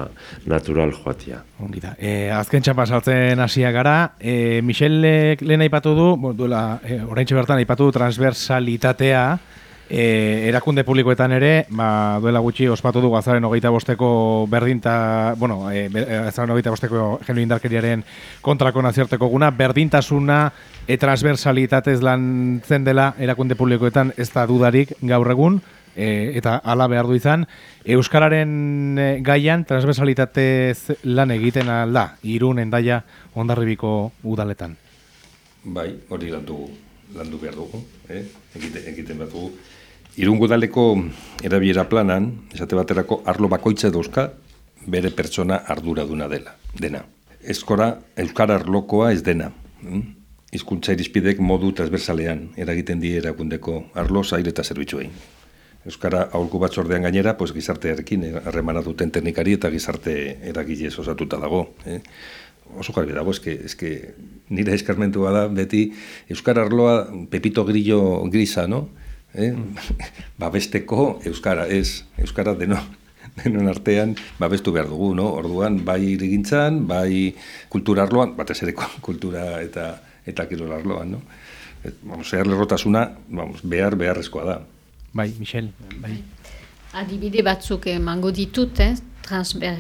natural joatia. Ongi da. E, azken txampa sartzen hasia gara, e, Michelek lehen aipatu du, duela, e, oraintxe bertan aipatu du transversalitatea, e, erakunde publikoetan ere, ba, duela gutxi ospatu du gazaren hogeita bosteko berdinta, bueno, e, be- e, gazaren hogeita bosteko genio indarkeriaren kontrako nazioarteko guna, berdintasuna e, transversalitatez lan zen dela erakunde publikoetan ez da dudarik gaur egun, e, eta hala behar du izan, Euskararen e, gaian transversalitatez lan egiten alda, irun endaia ondarribiko udaletan. bai, hori landu, landu behar dugu, eh? egite, egiten behar dugu. Irungo daleko erabiera planan, esate baterako arlo bakoitza dauzka bere pertsona arduraduna dela, dena. Eskora, Euskara arlokoa ez dena. hm? Hizkuntza irizpidek modu transversalean eragiten die erakundeko arlo zaire eta zerbitzuei. Euskara aholku batzordean gainera, pues, gizartearekin eh, harremana duten teknikari eta gizarte eragilez osatuta dago. Eh? Oso garbi dago, eske, eske nire eskarmentua da beti Euskara arloa pepito grillo grisa, no? Eh? Babesteko Euskara, ez, Euskara deno, denon artean babestu behar dugu, no? Orduan, bai irigintzan, bai kultura arloan, batez ere kultura eta eta kirol arloan, no? Et, vamos, zehar lerrotasuna, vamos, behar beharrezkoa da. Bai, Michel, bai. Adibide batzuk emango ditut, eh? Transver,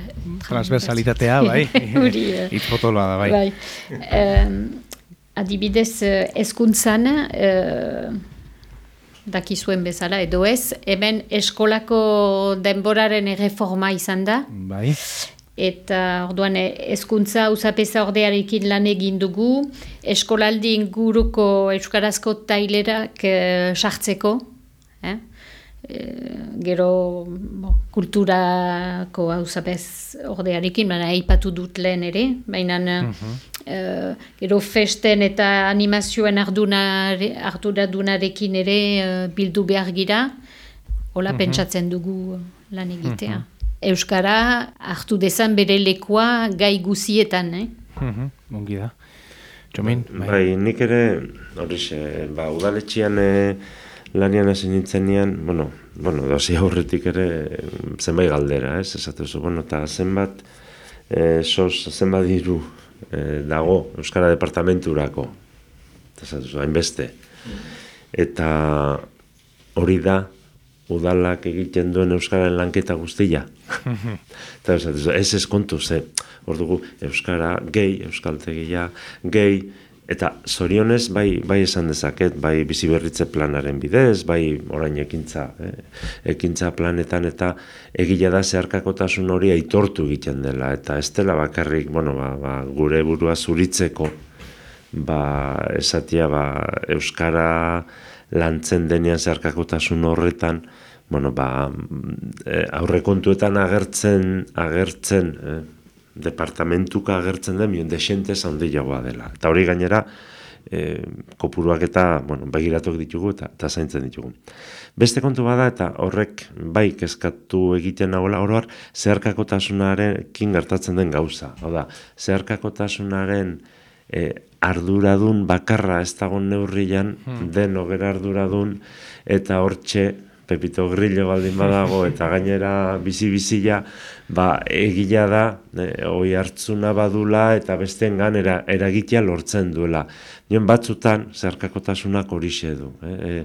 Transversalitatea, bai. Hori, eh. Hitz potoloa da, bai. bai. Em, adibidez, eh, hezkuntzan eh, dakizuen bezala, edo ez, hemen eskolako denboraren erreforma izan da, Bai. eta orduan e, hezkuntza uzapeza ordearekin lan egin dugu, eskolaldi inguruko euskarazko tailerak e, sartzeko, eh? E, gero bo, kulturako hauzapez ordearekin, baina aipatu dut lehen ere, baina uh gero festen eta animazioen arduradunarekin ere uh, bildu behar gira, hola pentsatzen dugu lan egitea. Euskara hartu dezan bere lekoa gai guzietan, eh? Ongi da. Txomin, bai. bai, nik ere, horixe, ba, udaletxian e, lanian hasi nintzen bueno, bueno, dosi aurretik ere zenbait galdera, ez, esatu zu, bueno, eta zenbat, e, sos, zenbat diru e, dago Euskara Departamenturako, eta esatu zu, hainbeste. Eta hori da, udalak egiten duen Euskararen lanketa guztia. Eta ez ez kontu, ze, hor dugu, Euskara gehi, Euskaltegia gehi, eta zorionez bai, bai esan dezaket, bai bizi berritze planaren bidez, bai orain ekintza, eh? ekintza planetan, eta egila da zeharkakotasun hori aitortu egiten dela, eta ez dela bakarrik, bueno, ba, ba, gure burua zuritzeko, ba, esatia, ba, Euskara lantzen denean zeharkakotasun horretan, bueno, ba, e, aurrekontuetan agertzen, agertzen, e, departamentuka agertzen den, mion desente handiagoa dela. Eta hori gainera, e, kopuruak eta, bueno, begiratok ditugu eta, eta zaintzen ditugu. Beste kontu bada eta horrek bai kezkatu egiten nagoela oroar, zeharkakotasunaren kin gertatzen den gauza. Hau da, zeharkakotasunaren e, arduradun bakarra ez dagoen neurrian, hmm. den ogera arduradun, eta hortxe Pepito Grillo baldin badago eta gainera bizi-bizia ba, egila da, e, oi hartzuna badula eta besteen gan era, eragitea lortzen duela. Nion batzutan, zerkakotasunak hori du. Eh? E,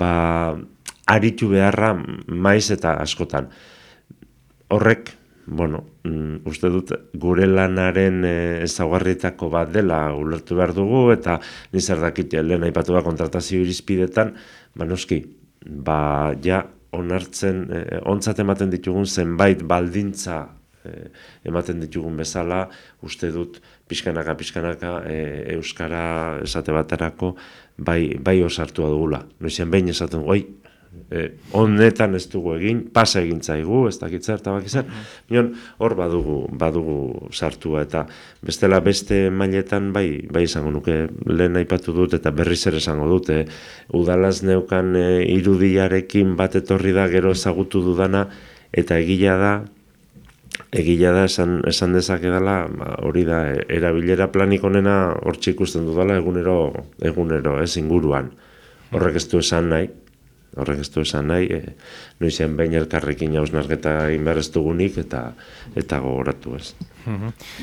ba, aritu beharra maiz eta askotan. Horrek, bueno, mm, uste dut gure lanaren e, ezaugarrietako bat dela ulertu behar dugu eta nizar dakit lehen aipatu da kontratazio irizpidetan, ba noski, ba ja onartzen eh, ontzat ematen ditugun zenbait baldintza eh, ematen ditugun bezala uste dut pixkanaka pixkanaka eh, euskara esate baterako bai bai osartua dugula. Noizen behin esaten oi eh, honetan ez dugu egin, pasa egin zaigu, ez dakit zer, eta bakizar, mm hor badugu, badugu sartua, eta bestela beste mailetan bai, bai izango nuke lehen aipatu dut, eta berriz ere esango dut, eh, udalaz neukan eh, irudiarekin bat etorri da gero ezagutu dudana, eta egila da, egila da esan, esan dezake dela, ba, hori da, e, erabilera planik onena hor ikusten dudala egunero, egunero, ez inguruan. Horrek ez du esan nahi, horrek ez du esan nahi, e, noizen behin elkarrekin hausnarketa inberreztu gunik eta eta gogoratu ez.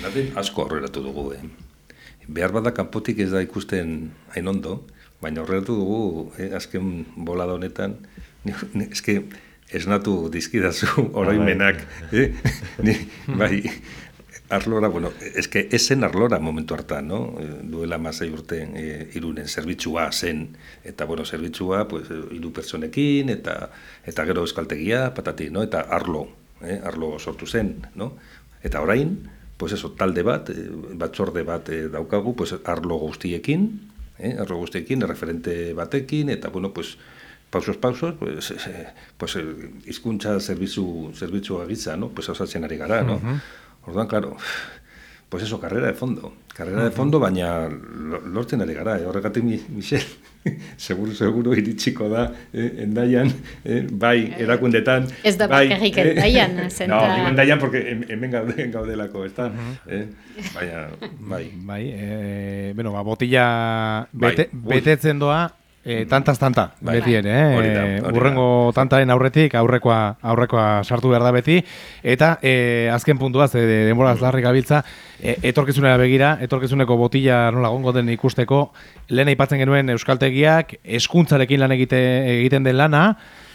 Nadien asko horreratu dugu, eh? behar bada kanpotik ez da ikusten hain ondo, baina horreratu dugu, eh? azken bolada honetan, eske esnatu dizkidazu oroimenak, bai. eh? bai, arlora, bueno, eske esen arlora momentu hartan, no? Eh, duela masai urte e, irunen zerbitzua zen, eta, bueno, zerbitzua, pues, iru personekin, eta, eta gero eskaltegia, patati, no? Eta arlo, eh? arlo sortu zen, no? Eta orain, pues eso, talde bat, eh, batzorde bat eh, daukagu, pues arlo guztiekin, eh? arlo guztiekin, referente batekin, eta, bueno, pues, pausos pausos pues eh, pues hizkuntza zerbitzu zerbitzua gitza no pues osatzen ari gara no Orduan, claro, pues eso, carrera de fondo. Carrera de fondo, baina lortzen ari gara, eh? horregatik, Michel, seguro, seguro, iritsiko da, eh, endaian, eh, bai, eh, erakundetan. Ez da bai, bakarrik eh, endaian. Zenta... No, digo endaian, porque hemen gaude, gaudelako, ez da. Uh -huh. eh? Baina, bai. Bai, eh, bueno, ba, botilla bai. bete, betetzen doa, E, tantaz tanta, bai, beti ere, eh? urrengo tantaren aurretik, aurrekoa, aurrekoa sartu behar da beti, eta e, azken puntua, ze denbora azlarri gabiltza, e, etorkizunera begira, etorkizuneko botila nola gongo den ikusteko, lehen aipatzen genuen euskaltegiak, eskuntzarekin lan egite, egiten den lana,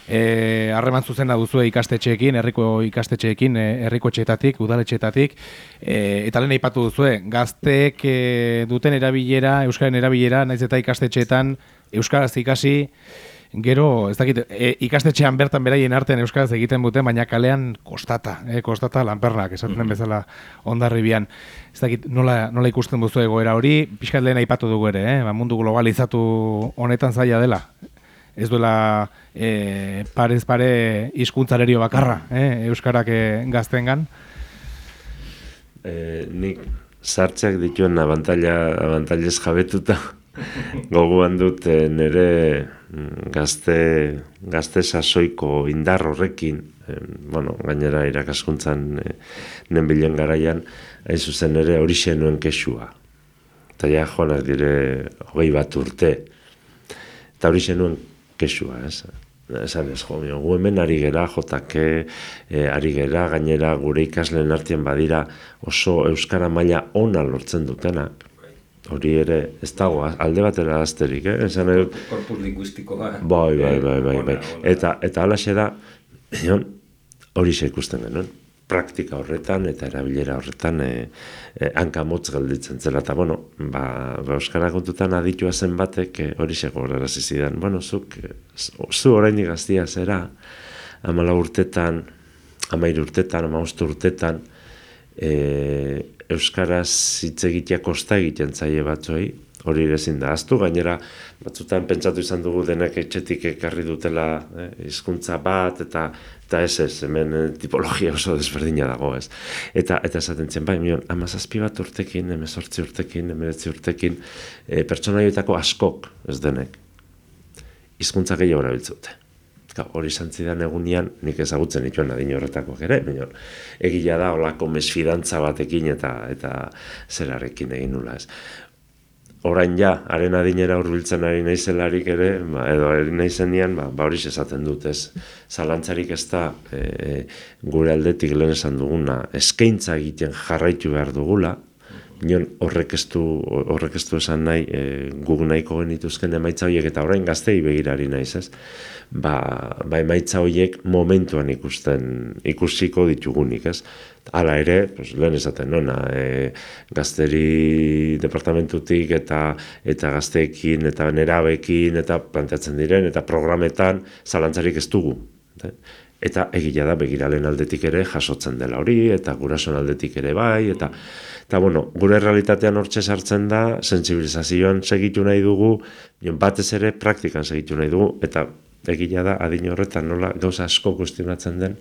E, harreman zuzena duzu ikastetxeekin, herriko ikastetxeekin, herriko etxeetatik, udaletxeetatik, e, eta lehen aipatu duzu, gazteek e, duten erabilera, euskaren erabilera, naiz eta ikastetxeetan, euskaraz ikasi Gero, ez dakit, e, ikastetxean bertan beraien artean euskaraz egiten dute, baina kalean kostata, e, kostata lanpernak, esaten den bezala ondarribian. Ez dakit, nola, nola ikusten duzu egoera hori, pixkat lehen aipatu dugu ere, eh? ba, mundu globalizatu honetan zaila dela. Ez duela e, parez pare hizkuntzarerio bakarra, eh? euskarak e, gaztengan. E, nik sartzeak dituen abantaila, abantailez jabetuta gogoan dut eh, nire mm, gazte, gazte sasoiko indar horrekin, bueno, gainera irakaskuntzan e, nenbilen garaian, hain zuzen ere hori nuen kesua. Eta ja joanak dire hogei bat urte. Eta hori nuen kesua, ez? Esan ez, jo, gu hemen ari gera, jotake, e, ari gera, gainera gure ikasleen artien badira oso Euskara maila ona lortzen dutenak hori ere ez dago alde batera azterik, eh? Esan edo... Korpus linguistikoa. Bai, bai, bai, bai, bai. Eta, eta alaxe da, hori xe ikusten genuen, praktika horretan eta erabilera horretan e, e, hankamotz gelditzen zela. Eta, bueno, ba, ba Euskara kontutan aditua zen batek e, hori xe zizidan. Bueno, zuk, zu orain gaztia zera, amala urtetan, amair urtetan, amaustu urtetan, e, euskaraz hitz egitea kosta egiten zaie batzuei, hori ere ezin da aztu, gainera batzutan pentsatu izan dugu denak etxetik ekarri dutela eh, hizkuntza bat eta eta ez ez, hemen eh, tipologia oso desberdina dago ez. Eta eta esaten zen, bai, mion, amazazpi bat urtekin, emezortzi urtekin, emeretzi urtekin, e, pertsona askok ez denek, hizkuntza gehiago erabiltzute hori santzidan egunian, nik ezagutzen dituen adin horretakoak ere, baina egila da olako mesfidantza batekin eta eta zerarekin egin nula ez. Orain ja, haren adinera urbiltzen ari naizelarik ere, ba, edo ari naizen ba, ba hori esaten dut ez. Zalantzarik ez da e, gure aldetik lehen esan duguna, eskaintza egiten jarraitu behar dugula, Nion horrek du esan nahi e, guk nahiko genituzken emaitza horiek eta orain gaztei begirari naiz ez ba, ba emaitza horiek momentuan ikusten ikusiko ditugunik, ez? Hala ere, pues, lehen esaten nona, e, gazteri departamentutik eta eta gazteekin eta nerabekin eta planteatzen diren eta programetan zalantzarik ez dugu. Eta egila da begiralen aldetik ere jasotzen dela hori eta gurason aldetik ere bai eta eta bueno, gure realitatean hortxe sartzen da, sensibilizazioan segitu nahi dugu, batez ere praktikan segitu nahi dugu eta egila da adin horretan nola gauza asko kuestionatzen den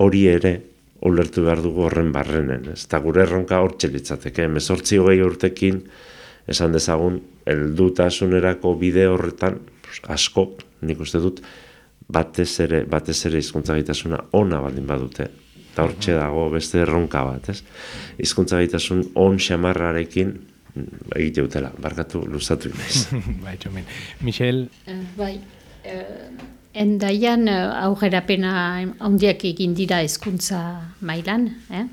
hori ere ulertu behar dugu horren barrenen. Ez da gure erronka hor txelitzateke, mesortzi hogei urtekin esan dezagun eldutasunerako bide horretan asko, nik uste dut, batez ere, batez ere izkuntza gaitasuna ona baldin badute. Eta hor dago beste erronka bat, ez? Izkuntza gaitasun on xamarrarekin mm, egite utela, barkatu luzatu inaiz. bai, Michel? Uh, bai, uh, endaian uh, aurrerapena handiak egin dira hezkuntza mailan. Eh?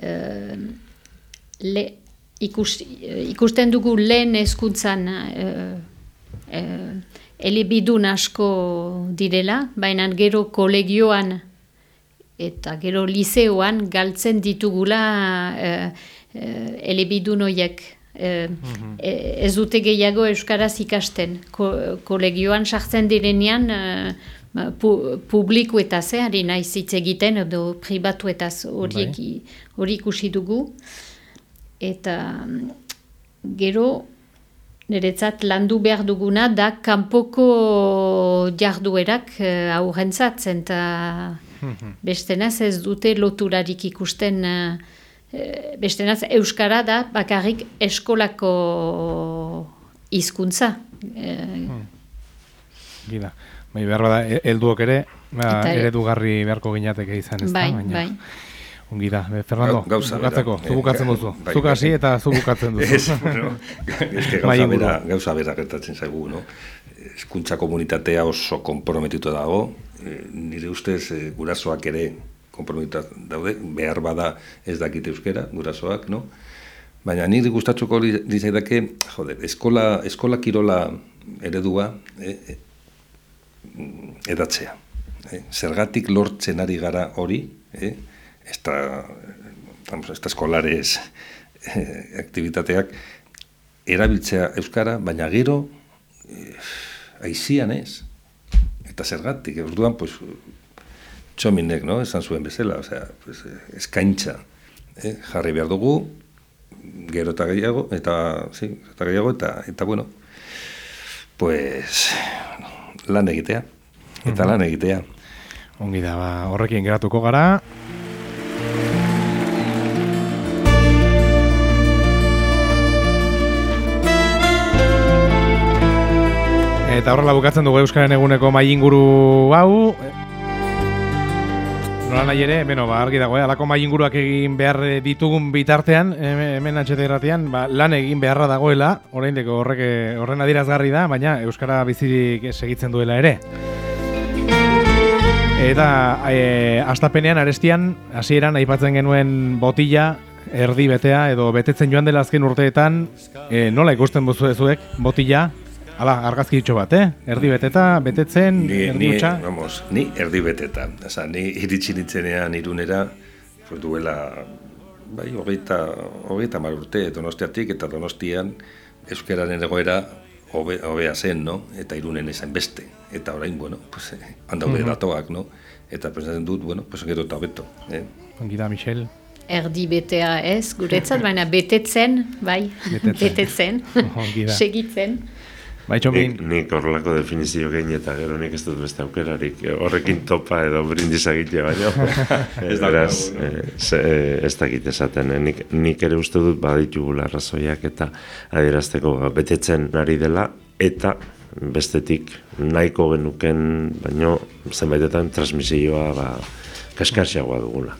Uh, le, ikus, ikusten dugu lehen hezkuntzan uh, uh, elebidun asko direla, baina gero kolegioan eta gero liseoan galtzen ditugula uh, elebidun horiek. E, ez dute gehiago euskaraz ikasten. Ko, kolegioan sartzen direnean uh, pu, publiku eta ze, ari nahi zitze egiten, edo pribatu eta bai. hori ikusi dugu. Eta gero, niretzat landu behar duguna da kanpoko jarduerak uh, aurrentzatzen, eta bestenaz ez dute loturarik ikusten Eh, beste naz, Euskara da bakarrik eskolako hizkuntza. Hmm. Gida. Bai, behar bada, e, helduok ere, ba, ere dugarri beharko gineateke izan, ez bai, da? Baina, bai. Ungi da, Fernando, gauza bukatzeko, zu bukatzen duzu. Eh, bai, Zuk hasi eta zu bukatzen duzu. Ez, bueno, ez que gauza, bera, gauza bera gertatzen zaigu, no? Eskuntza komunitatea oso komprometitu dago, nire ustez gurasoak ere konpromitat daude, behar bada ez dakite euskera, gurasoak, no? Baina nire gustatzuko dizaidake, jode, eskola, eskola kirola eredua e, e, edatzea. E, zergatik lortzen ari gara hori, e, esta, vamos, esta escolares e, aktivitateak, erabiltzea euskara, baina gero, e, aizian ez, eta zergatik, orduan, pues, txominek, no, esan zuen bezala, osea, pues, eskaintza, eh, jarri behar dugu, gero eta gehiago, eta, sí, eta gehiago, eta, eta bueno, pues, lan egitea, eta lan egitea. Ongi da, ba, horrekin geratuko gara. Eta horrela bukatzen dugu Euskaren eguneko mai inguru hau. Nola nahi ere, beno, ba, argi dago, eh? alako mai inguruak egin behar ditugun bitartean, hemen antxete irratian, ba, lan egin beharra dagoela, oraindeko horrek horren adirazgarri da, baina Euskara bizirik segitzen duela ere. Eta e, astapenean arestian hasieran aipatzen genuen botila erdi betea edo betetzen joan dela azken urteetan e, nola ikusten buzu zuek botila Hala, argazki ditxo bat, eh? Erdi beteta, betetzen, Ni, erdi ni, utxa. vamos, ni erdi beteta. Osa, ni iritsi nintzenean irunera, pues duela, bai, hogeita, hogeita mar urte donostiatik, eta donostian euskararen egoera hobe, hobea zen, no? Eta irunen esan beste. Eta orain, bueno, pues, handaude datoak, no? Eta pensatzen dut, bueno, pues gero eta hobeto. Eh? Ongi da, Michel. Erdi betea ez, guretzat, baina betetzen, bai, Betetzen. betetzen, segitzen. Bai, txomin, Nik, nik horrelako definizio gein eta gero nik ez dut beste aukerarik. Horrekin topa edo brindis egitea baino. Ez da Beraz, dago, eh, eh, ez dakit esaten. eh. Nik, nik ere uste dut baditugula arrazoiak eta adierazteko ba, betetzen ari dela eta bestetik nahiko genuken baino zenbaitetan transmisioa ba, kaskarxagoa dugula.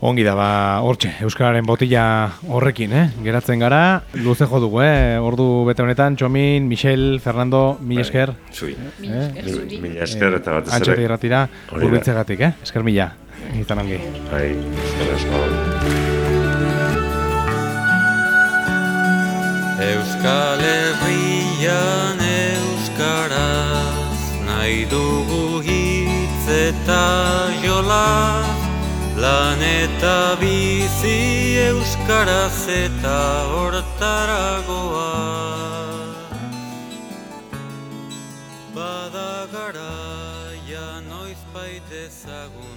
Ongi da, ba, hortxe, Euskararen botila horrekin, eh? Geratzen gara, luze jo dugu, eh? Ordu bete honetan, Txomin, Michel, Fernando, mil esker. Zui. Mila esker zuri. Mila esker eta batez Antxete ere. irratira, urbiltzegatik, eh? Esker mila. Izan ongi. Bai, esker asko. Euskal Herrian Euskaraz nahi dugu hitz eta jolaz Lan eta bizi Euskaraz eta hortaragoa Bada garaia noiz baitezagun